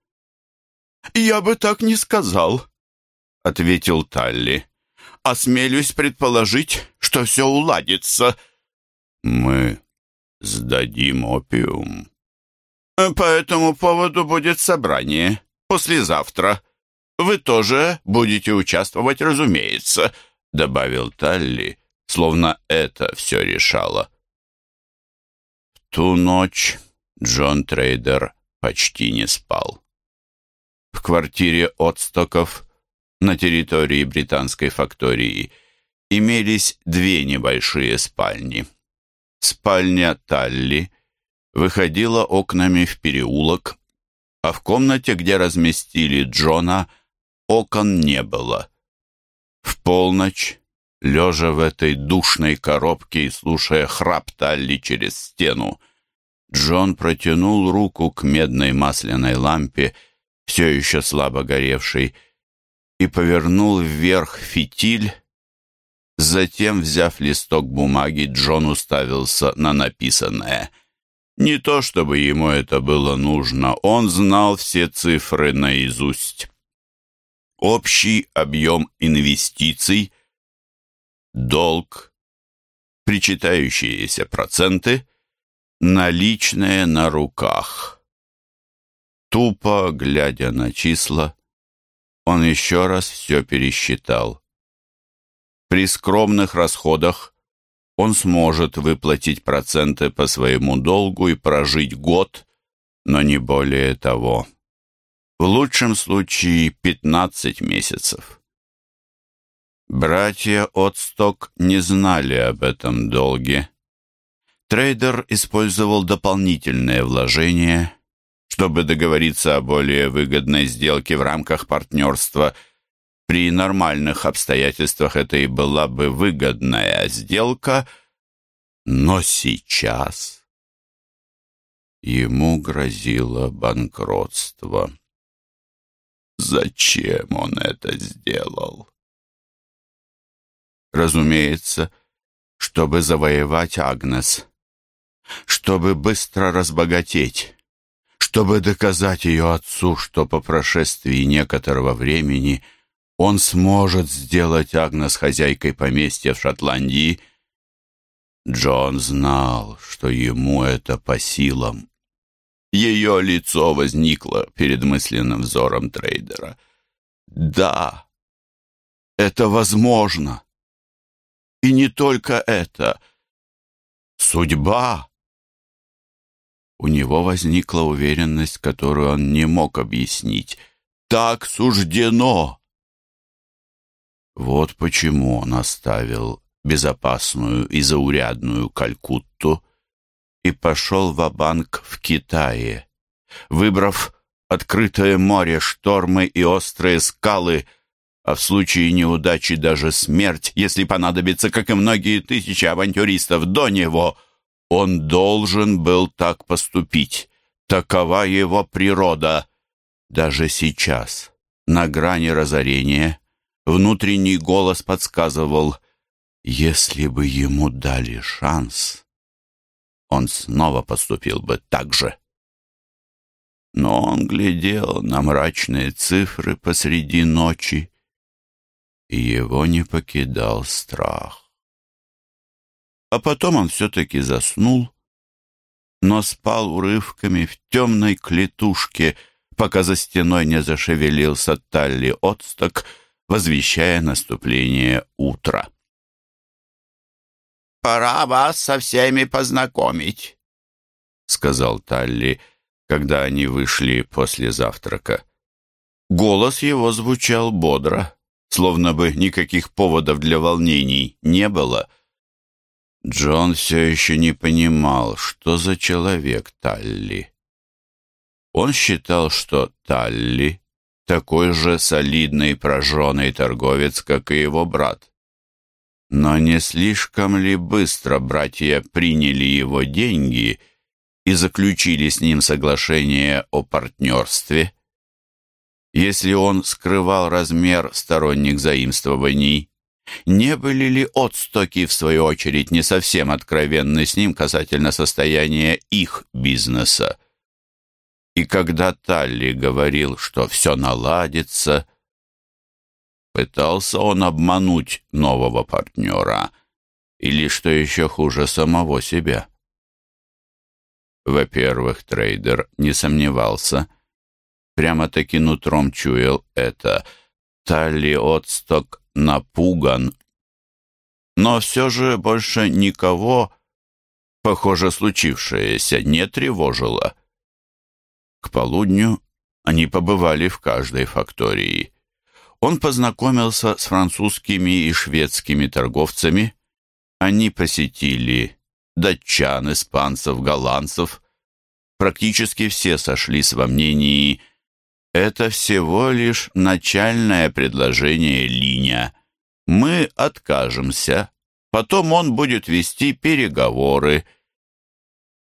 «Я бы так не сказал», — ответил Талли. «Осмелюсь предположить, что все уладится». «Мы сдадим опиум». «По этому поводу будет собрание. Послезавтра. Вы тоже будете участвовать, разумеется», — добавил Талли, словно это все решало. Ту ночь Джон Трейдер почти не спал. В квартире Отстоков на территории британской фактории имелись две небольшие спальни — Спальня Талли выходила окнами в переулок, а в комнате, где разместили Джона, окон не было. В полночь, лежа в этой душной коробке и слушая храп Талли через стену, Джон протянул руку к медной масляной лампе, все еще слабо горевшей, и повернул вверх фитиль, Затем, взяв листок бумаги, Джон уставился на написанное. Не то чтобы ему это было нужно, он знал все цифры наизусть. Общий объем инвестиций, долг, причитающиеся проценты, наличные на руках. Тупо глядя на числа, он еще раз все пересчитал. При скромных расходах он сможет выплатить проценты по своему долгу и прожить год, но не более того. В лучшем случае 15 месяцев. Братья Отсток не знали об этом долге. Трейдер использовал дополнительные вложения, чтобы договориться о более выгодной сделке в рамках партнерства – при нормальных обстоятельствах это и была бы выгодная сделка, но сейчас ему грозило банкротство. Зачем он это сделал? Разумеется, чтобы завоевать Агнес, чтобы быстро разбогатеть, чтобы доказать ее отцу, что по прошествии некоторого времени – он сможет сделать Агнес хозяйкой поместья в Шотландии. Джон знал, что ему это по силам. Ее лицо возникло перед мысленным взором трейдера. Да, это возможно. И не только это. Судьба. У него возникла уверенность, которую он не мог объяснить. Так суждено. Вот почему он оставил безопасную и заурядную Калькутту и пошел в банк в Китае, выбрав открытое море, штормы и острые скалы, а в случае неудачи даже смерть, если понадобится, как и многие тысячи авантюристов до него, он должен был так поступить. Такова его природа. Даже сейчас, на грани разорения, внутренний голос подсказывал, если бы ему дали шанс, он снова поступил бы так же. Но он глядел на мрачные цифры посреди ночи, и его не покидал страх. А потом он все-таки заснул, но спал урывками в темной клетушке, пока за стеной не зашевелился Талли Отсток, возвещая наступление утра. «Пора вас со всеми познакомить», — сказал Талли, когда они вышли после завтрака. Голос его звучал бодро, словно бы никаких поводов для волнений не было — Джон все еще не понимал, что за человек Талли. Он считал, что Талли такой же солидный прожженный торговец, как и его брат. Но не слишком ли быстро братья приняли его деньги и заключили с ним соглашение о партнерстве? Если он скрывал размер сторонних заимствований, не были ли отстоки, в свою очередь, не совсем откровенны с ним касательно состояния их бизнеса? И когда Талли говорил, что все наладится, пытался он обмануть нового партнера или, что еще хуже, самого себя? Во-первых, трейдер не сомневался, прямо-таки нутром чуял это. Талли Отсток напуган. Но все же больше никого, похоже, случившееся не тревожило. К полудню они побывали в каждой фактории. Он познакомился с французскими и шведскими торговцами. Они посетили датчан, испанцев, голландцев. Практически все сошлись во мнении это всего лишь начальное предложение Линя. Мы откажемся. Потом он будет вести переговоры.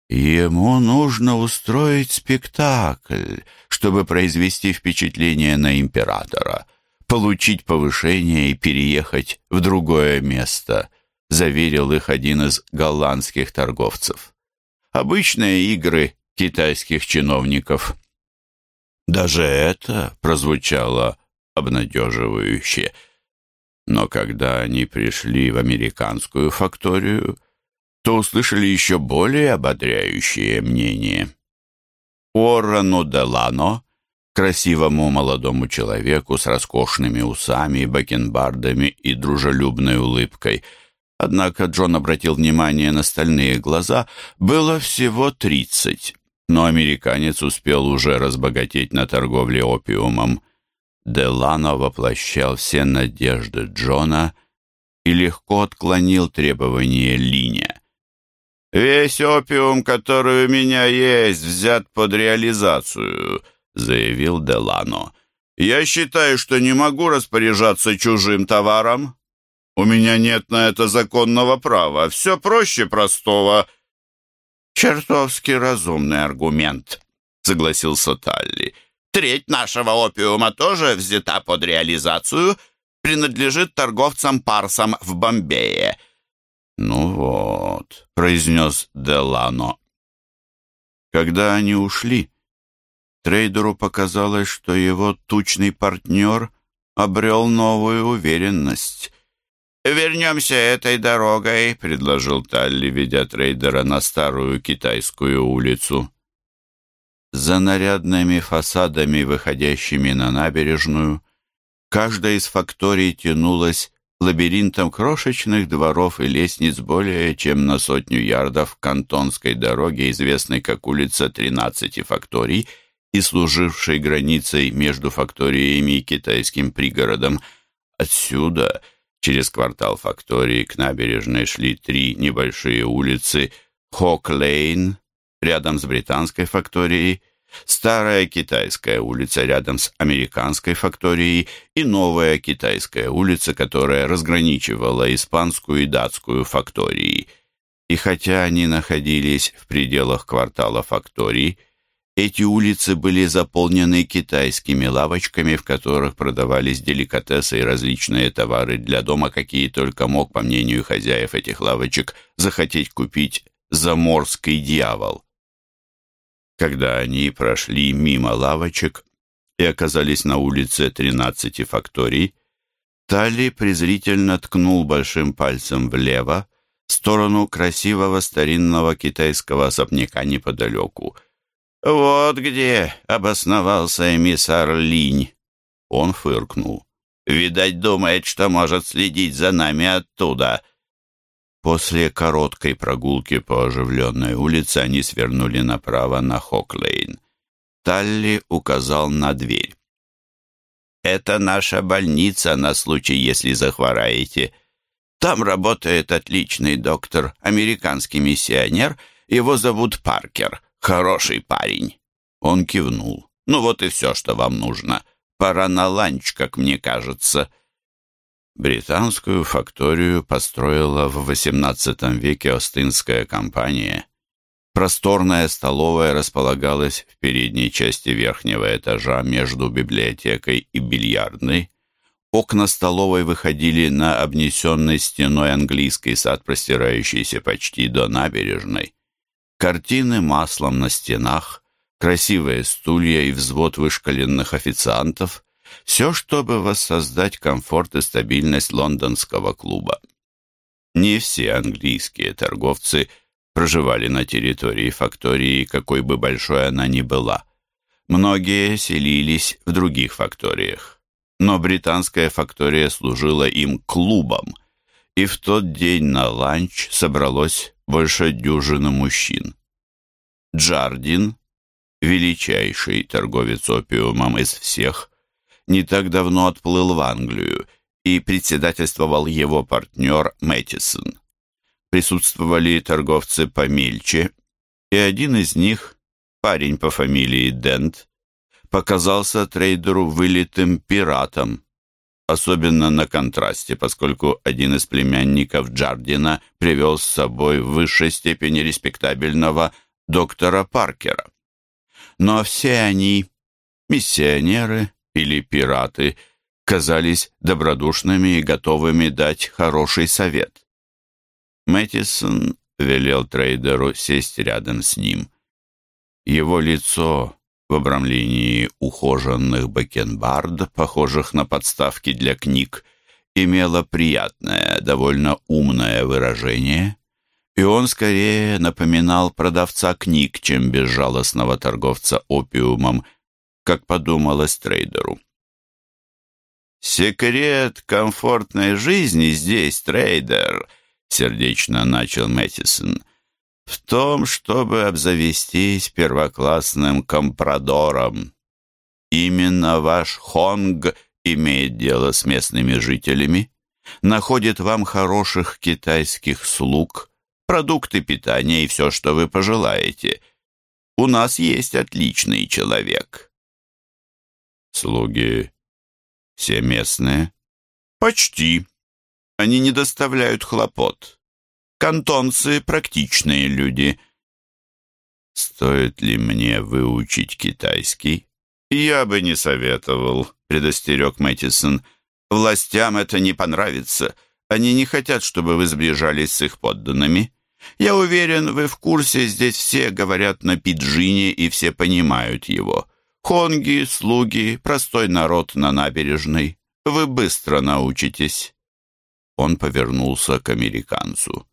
Ему нужно устроить спектакль, чтобы произвести впечатление на императора, получить повышение и переехать в другое место, заверил их один из голландских торговцев. Обычные игры китайских чиновников. Даже это прозвучало обнадеживающе. Но когда они пришли в американскую факторию, то услышали еще более ободряющее мнение. Уоррену Делано, красивому молодому человеку с роскошными усами, бакенбардами и дружелюбной улыбкой, однако Джон обратил внимание на стальные глаза, было всего тридцать но американец успел уже разбогатеть на торговле опиумом. Делано воплощал все надежды Джона и легко отклонил требования Линя. «Весь опиум, который у меня есть, взят под реализацию», — заявил Делано. «Я считаю, что не могу распоряжаться чужим товаром. У меня нет на это законного права. Все проще простого». «Чертовски разумный аргумент», — согласился Талли. «Треть нашего опиума тоже взята под реализацию, принадлежит торговцам-парсам в Бомбее». «Ну вот», — произнес Делано. Когда они ушли, трейдеру показалось, что его тучный партнер обрел новую уверенность. «Вернемся этой дорогой», — предложил Талли, ведя трейдера на старую китайскую улицу. За нарядными фасадами, выходящими на набережную, каждая из факторий тянулась лабиринтом крошечных дворов и лестниц более чем на сотню ярдов кантонской дороги, известной как улица 13 факторий и служившей границей между факториями и китайским пригородом — Отсюда, через квартал фактории, к набережной шли три небольшие улицы Хок-Лейн, рядом с британской факторией, Старая китайская улица рядом с американской факторией и новая китайская улица, которая разграничивала испанскую и датскую фактории. И хотя они находились в пределах квартала факторий, эти улицы были заполнены китайскими лавочками, в которых продавались деликатесы и различные товары для дома, какие только мог, по мнению хозяев этих лавочек, захотеть купить заморский дьявол. Когда они прошли мимо лавочек и оказались на улице тринадцати факторий, Талли презрительно ткнул большим пальцем влево, в сторону красивого старинного китайского особняка неподалеку — «Вот где обосновался эмиссар Линь!» Он фыркнул. «Видать, думает, что может следить за нами оттуда!» После короткой прогулки по оживленной улице они свернули направо на Хоклейн. Талли указал на дверь. «Это наша больница на случай, если захвораете. Там работает отличный доктор, американский миссионер. Его зовут Паркер. Хороший парень. Он кивнул. Ну вот и все, что вам нужно. Пора на ланч, как мне кажется. Британскую факторию построила в XVIII веке Остинская компания. Просторная столовая располагалась в передней части верхнего этажа между библиотекой и бильярдной. Окна столовой выходили на обнесенный стеной английский сад, простирающийся почти до набережной. Картины маслом на стенах, красивые стулья и взвод вышкаленных официантов — все, чтобы воссоздать комфорт и стабильность лондонского клуба. Не все английские торговцы проживали на территории фактории, какой бы большой она ни была. Многие селились в других факториях. Но британская фактория служила им клубом, и в тот день на ланч собралось больше дюжины мужчин. Джардин, величайший торговец опиумом из всех, не так давно отплыл в Англию, и председательствовал его партнер Мэттисон. Присутствовали торговцы помельче, и один из них, парень по фамилии Дент, показался трейдеру вылитым пиратом, особенно на контрасте, поскольку один из племянников Джардина привел с собой в высшей степени респектабельного доктора Паркера. Но все они, миссионеры или пираты, казались добродушными и готовыми дать хороший совет. Мэттисон велел трейдеру сесть рядом с ним. Его лицо в обрамлении ухоженных бакенбард, похожих на подставки для книг, имело приятное, довольно умное выражение, и он скорее напоминал продавца книг, чем безжалостного торговца опиумом, как подумалось трейдеру. «Секрет комфортной жизни здесь, трейдер», — сердечно начал Мэттисон, — в том, чтобы обзавестись первоклассным компрадором. Именно ваш Хонг имеет дело с местными жителями, находит вам хороших китайских слуг, продукты питания и все, что вы пожелаете. У нас есть отличный человек. Слуги все местные? Почти. Они не доставляют хлопот. Кантонцы — практичные люди. Стоит ли мне выучить китайский? Я бы не советовал, предостерег Мэттисон. Властям это не понравится. Они не хотят, чтобы вы сближались с их подданными. Я уверен, вы в курсе, здесь все говорят на пиджине и все понимают его. Хонги, слуги, простой народ на набережной. Вы быстро научитесь. Он повернулся к американцу.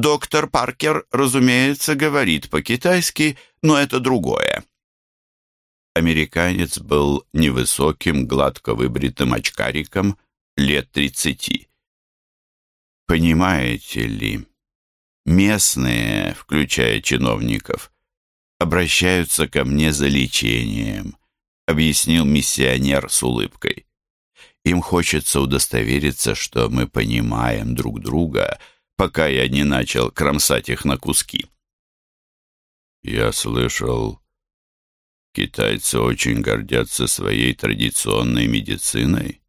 Доктор Паркер, разумеется, говорит по-китайски, но это другое. Американец был невысоким, гладко выбритым очкариком лет тридцати. Понимаете ли, местные, включая чиновников, обращаются ко мне за лечением, объяснил миссионер с улыбкой. Им хочется удостовериться, что мы понимаем друг друга, пока я не начал кромсать их на куски. Я слышал, китайцы очень гордятся своей традиционной медициной,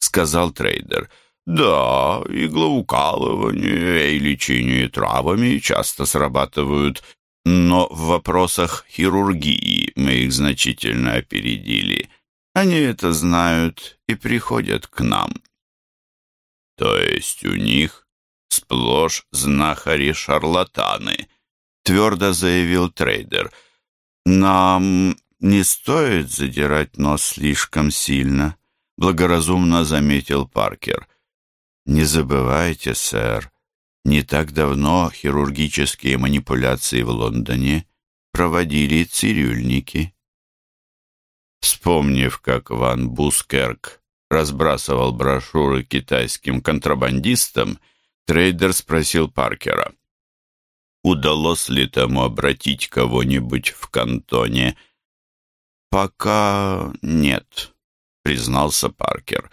сказал трейдер. Да, иглоукалывание и лечение травами часто срабатывают, но в вопросах хирургии мы их значительно опередили. Они это знают и приходят к нам. То есть у них сплошь знахари-шарлатаны, твердо заявил трейдер. Нам не стоит задирать нос слишком сильно, благоразумно заметил Паркер. Не забывайте, сэр, не так давно хирургические манипуляции в Лондоне проводили цирюльники. Вспомнив, как Ван Бускерк разбрасывал брошюры китайским контрабандистам, трейдер спросил Паркера, удалось ли тому обратить кого-нибудь в кантоне. «Пока нет», — признался Паркер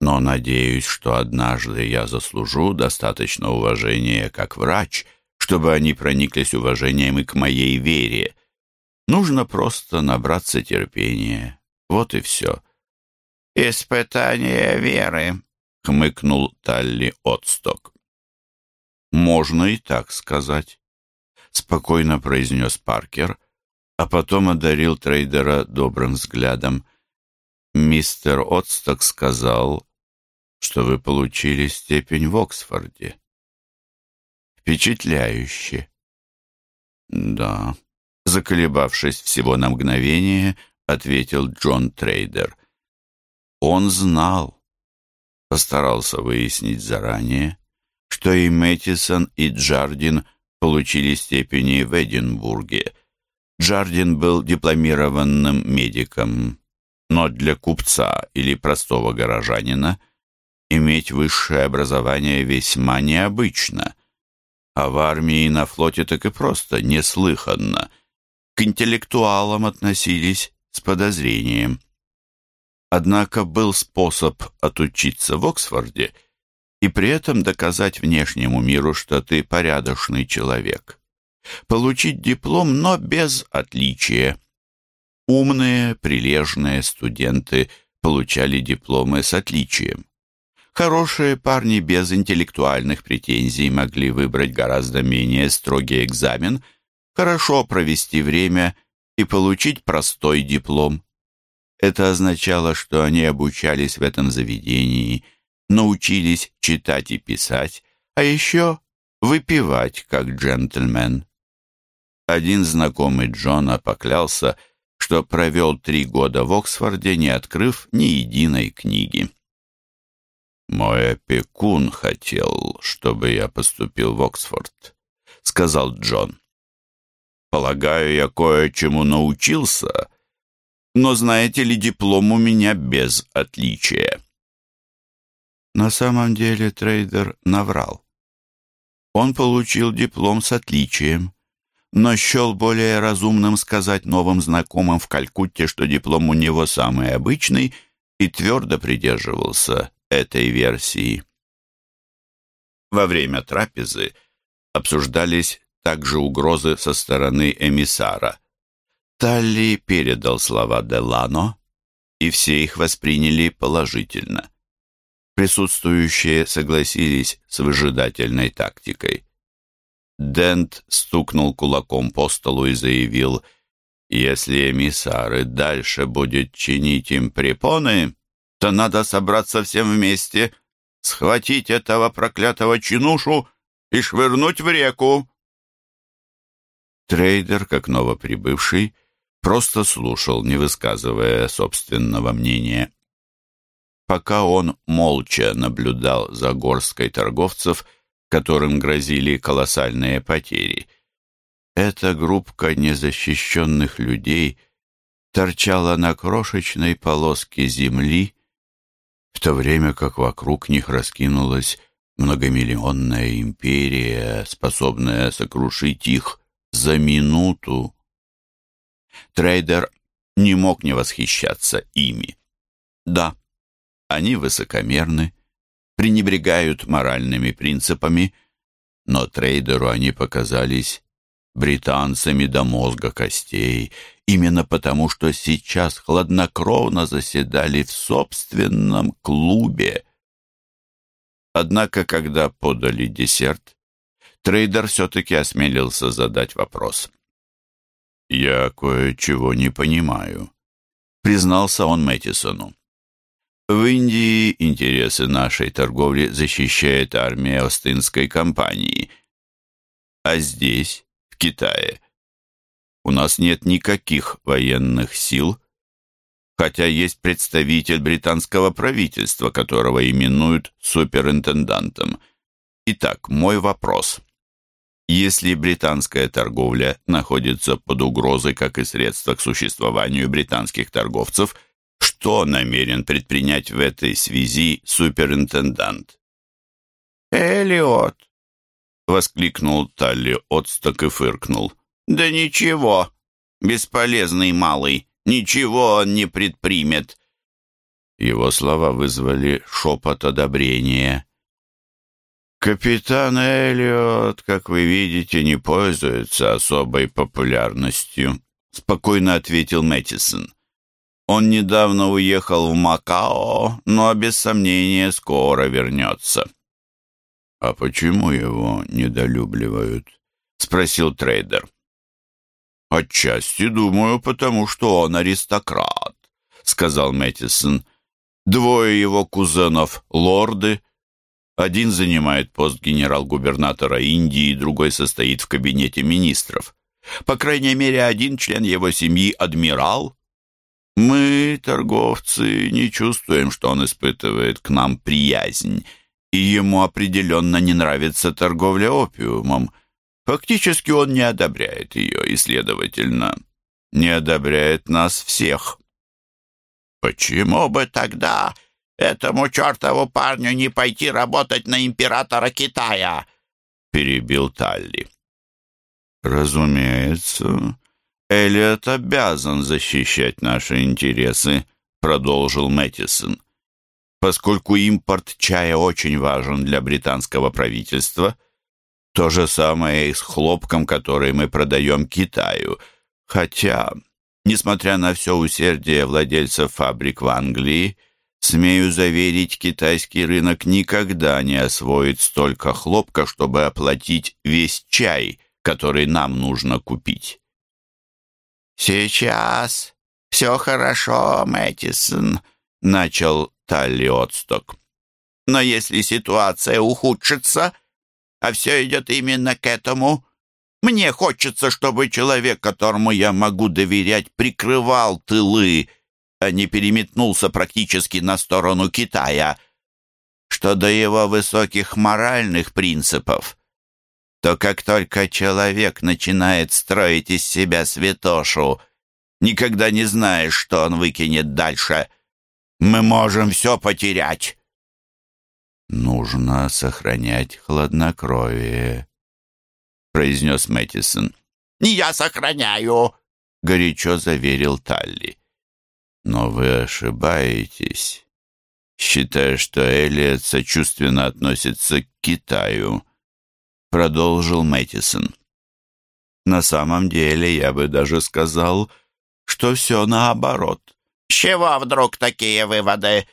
но надеюсь, что однажды я заслужу достаточно уважения как врач, чтобы они прониклись уважением и к моей вере. Нужно просто набраться терпения. Вот и все. «Испытание веры», — хмыкнул Талли Отсток. «Можно и так сказать», — спокойно произнес Паркер, а потом одарил трейдера добрым взглядом. «Мистер Отсток сказал, что вы получили степень в Оксфорде. Впечатляюще. Да, заколебавшись всего на мгновение, ответил Джон Трейдер. Он знал, постарался выяснить заранее, что и Мэттисон, и Джардин получили степени в Эдинбурге. Джардин был дипломированным медиком, но для купца или простого горожанина иметь высшее образование весьма необычно, а в армии и на флоте так и просто неслыханно. К интеллектуалам относились с подозрением. Однако был способ отучиться в Оксфорде и при этом доказать внешнему миру, что ты порядочный человек. Получить диплом, но без отличия. Умные, прилежные студенты получали дипломы с отличием. Хорошие парни без интеллектуальных претензий могли выбрать гораздо менее строгий экзамен, хорошо провести время и получить простой диплом. Это означало, что они обучались в этом заведении, научились читать и писать, а еще выпивать как джентльмен. Один знакомый Джона поклялся, что провел три года в Оксфорде, не открыв ни единой книги. «Мой опекун хотел, чтобы я поступил в Оксфорд», — сказал Джон. «Полагаю, я кое-чему научился, но, знаете ли, диплом у меня без отличия». На самом деле трейдер наврал. Он получил диплом с отличием, но счел более разумным сказать новым знакомым в Калькутте, что диплом у него самый обычный, и твердо придерживался этой версии. Во время трапезы обсуждались также угрозы со стороны эмиссара. Талли передал слова Делано, и все их восприняли положительно. Присутствующие согласились с выжидательной тактикой. Дент стукнул кулаком по столу и заявил, «Если эмиссары дальше будет чинить им препоны, то надо собраться всем вместе, схватить этого проклятого чинушу и швырнуть в реку. Трейдер, как новоприбывший, просто слушал, не высказывая собственного мнения. Пока он молча наблюдал за горской торговцев, которым грозили колоссальные потери, эта группка незащищенных людей торчала на крошечной полоске земли, в то время как вокруг них раскинулась многомиллионная империя, способная сокрушить их за минуту. Трейдер не мог не восхищаться ими. Да, Они высокомерны, пренебрегают моральными принципами, но трейдеру они показались британцами до мозга костей, именно потому что сейчас хладнокровно заседали в собственном клубе. Однако, когда подали десерт, трейдер все-таки осмелился задать вопрос. «Я кое-чего не понимаю», — признался он Мэттисону. В Индии интересы нашей торговли защищает армия Остинской компании. А здесь, в Китае, у нас нет никаких военных сил, хотя есть представитель британского правительства, которого именуют суперинтендантом. Итак, мой вопрос. Если британская торговля находится под угрозой как и средство к существованию британских торговцев – что намерен предпринять в этой связи суперинтендант? «Эллиот!» — воскликнул Талли Отсток и фыркнул. «Да ничего, бесполезный малый, ничего он не предпримет». Его слова вызвали шепот одобрения. «Капитан Эллиот, как вы видите, не пользуется особой популярностью», — спокойно ответил Мэттисон. Он недавно уехал в Макао, но без сомнения скоро вернется. «А почему его недолюбливают?» — спросил трейдер. «Отчасти, думаю, потому что он аристократ», — сказал Мэттисон. «Двое его кузенов — лорды. Один занимает пост генерал-губернатора Индии, другой состоит в кабинете министров. По крайней мере, один член его семьи — адмирал, мы, торговцы, не чувствуем, что он испытывает к нам приязнь, и ему определенно не нравится торговля опиумом. Фактически он не одобряет ее и, следовательно, не одобряет нас всех. «Почему бы тогда этому чертову парню не пойти работать на императора Китая?» — перебил Талли. «Разумеется, Элliot обязан защищать наши интересы», — продолжил Мэттисон. «Поскольку импорт чая очень важен для британского правительства, то же самое и с хлопком, который мы продаем Китаю. Хотя, несмотря на все усердие владельцев фабрик в Англии, смею заверить, китайский рынок никогда не освоит столько хлопка, чтобы оплатить весь чай, который нам нужно купить». «Сейчас все хорошо, Мэттисон», — начал Талли Отсток. «Но если ситуация ухудшится, а все идет именно к этому, мне хочется, чтобы человек, которому я могу доверять, прикрывал тылы, а не переметнулся практически на сторону Китая. Что до его высоких моральных принципов, то как только человек начинает строить из себя святошу, никогда не знаешь, что он выкинет дальше. Мы можем все потерять. «Нужно сохранять хладнокровие», — произнес Мэттисон. «Не я сохраняю», — горячо заверил Талли. «Но вы ошибаетесь, считая, что Элиот сочувственно относится к Китаю», — продолжил Мэттисон. «На самом деле, я бы даже сказал, что все наоборот». «С чего вдруг такие выводы?»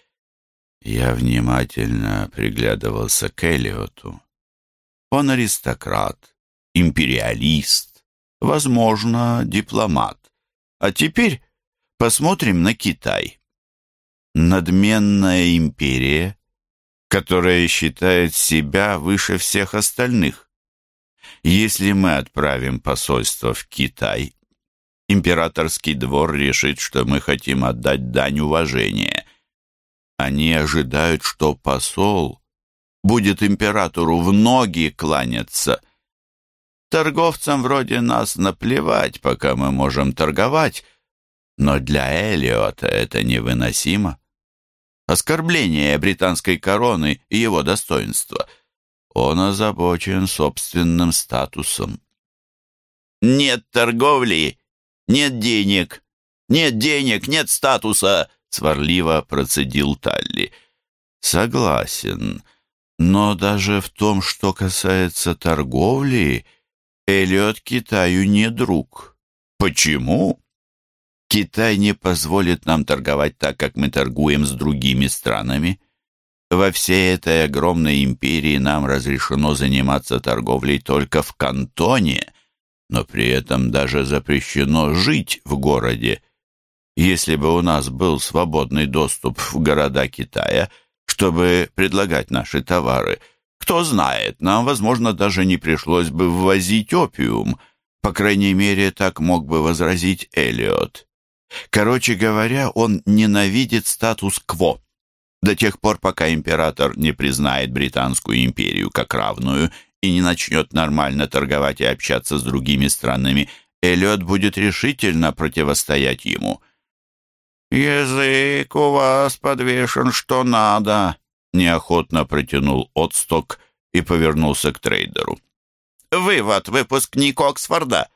Я внимательно приглядывался к Элиоту. Он аристократ, империалист, возможно, дипломат. А теперь посмотрим на Китай. Надменная империя, которая считает себя выше всех остальных. Если мы отправим посольство в Китай, императорский двор решит, что мы хотим отдать дань уважения. Они ожидают, что посол будет императору в ноги кланяться. Торговцам вроде нас наплевать, пока мы можем торговать, но для Элиота это невыносимо. Оскорбление британской короны и его достоинства — он озабочен собственным статусом. «Нет торговли, нет денег, нет денег, нет статуса», — сварливо процедил Талли. Согласен. Но даже в том, что касается торговли, Эллиот Китаю не друг. Почему? Китай не позволит нам торговать так, как мы торгуем с другими странами. Во всей этой огромной империи нам разрешено заниматься торговлей только в кантоне, но при этом даже запрещено жить в городе. Если бы у нас был свободный доступ в города Китая, чтобы предлагать наши товары, кто знает, нам, возможно, даже не пришлось бы ввозить опиум. По крайней мере, так мог бы возразить Элиот. Короче говоря, он ненавидит статус-кво. До тех пор, пока император не признает Британскую империю как равную и не начнет нормально торговать и общаться с другими странами, Эллиот будет решительно противостоять ему. «Язык у вас подвешен что надо», — неохотно протянул Отсток и повернулся к трейдеру. «Вы вот выпускник Оксфорда.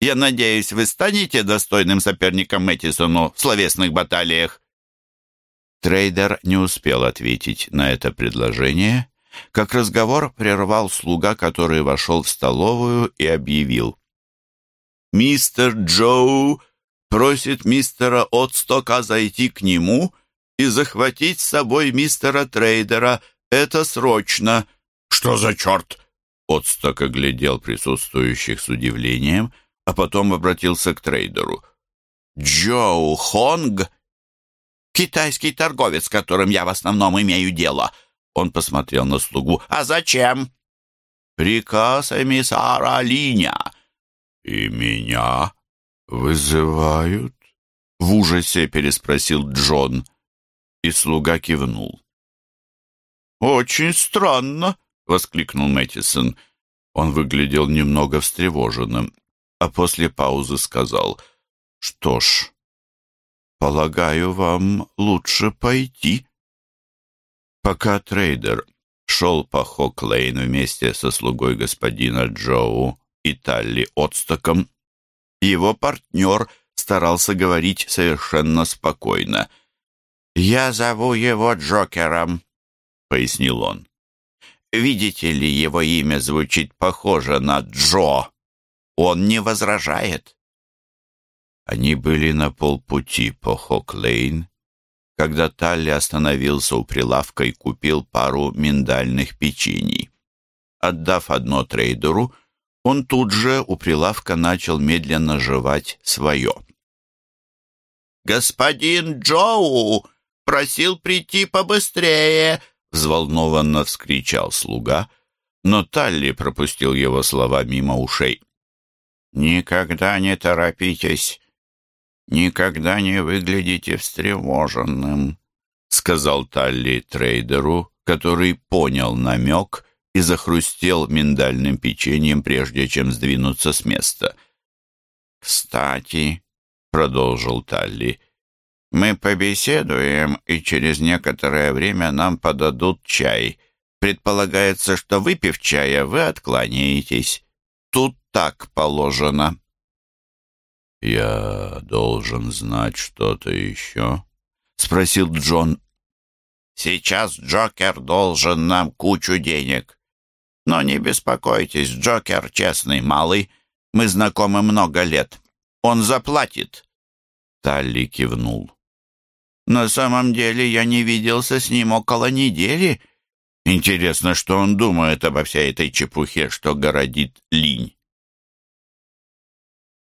Я надеюсь, вы станете достойным соперником Мэттисону в словесных баталиях?» Трейдер не успел ответить на это предложение, как разговор прервал слуга, который вошел в столовую и объявил. «Мистер Джоу просит мистера Отстока зайти к нему и захватить с собой мистера Трейдера. Это срочно!» «Что за черт?» Отсток оглядел присутствующих с удивлением, а потом обратился к трейдеру. «Джоу Хонг Китайский торговец, с которым я в основном имею дело». Он посмотрел на слугу. «А зачем?» «Приказ эмиссара Линя». «И меня вызывают?» В ужасе переспросил Джон, и слуга кивнул. «Очень странно», — воскликнул Мэттисон. Он выглядел немного встревоженным, а после паузы сказал, «Что ж, Полагаю, вам лучше пойти. Пока трейдер шел по Хоклейн вместе со слугой господина Джоу и Талли Отстоком, его партнер старался говорить совершенно спокойно. «Я зову его Джокером», — пояснил он. «Видите ли, его имя звучит похоже на Джо. Он не возражает». Они были на полпути по Хоклейн, когда Талли остановился у прилавка и купил пару миндальных печений. Отдав одно трейдеру, он тут же у прилавка начал медленно жевать свое. «Господин Джоу просил прийти побыстрее!» — взволнованно вскричал слуга, но Талли пропустил его слова мимо ушей. «Никогда не торопитесь никогда не выглядите встревоженным», — сказал Талли трейдеру, который понял намек и захрустел миндальным печеньем, прежде чем сдвинуться с места. «Кстати», — продолжил Талли, — «мы побеседуем, и через некоторое время нам подадут чай. Предполагается, что, выпив чая, вы откланяетесь. Тут так положено». «Я должен знать что-то еще?» — спросил Джон. «Сейчас Джокер должен нам кучу денег. Но не беспокойтесь, Джокер честный малый. Мы знакомы много лет. Он заплатит». Талли кивнул. «На самом деле я не виделся с ним около недели. Интересно, что он думает обо всей этой чепухе, что городит линь».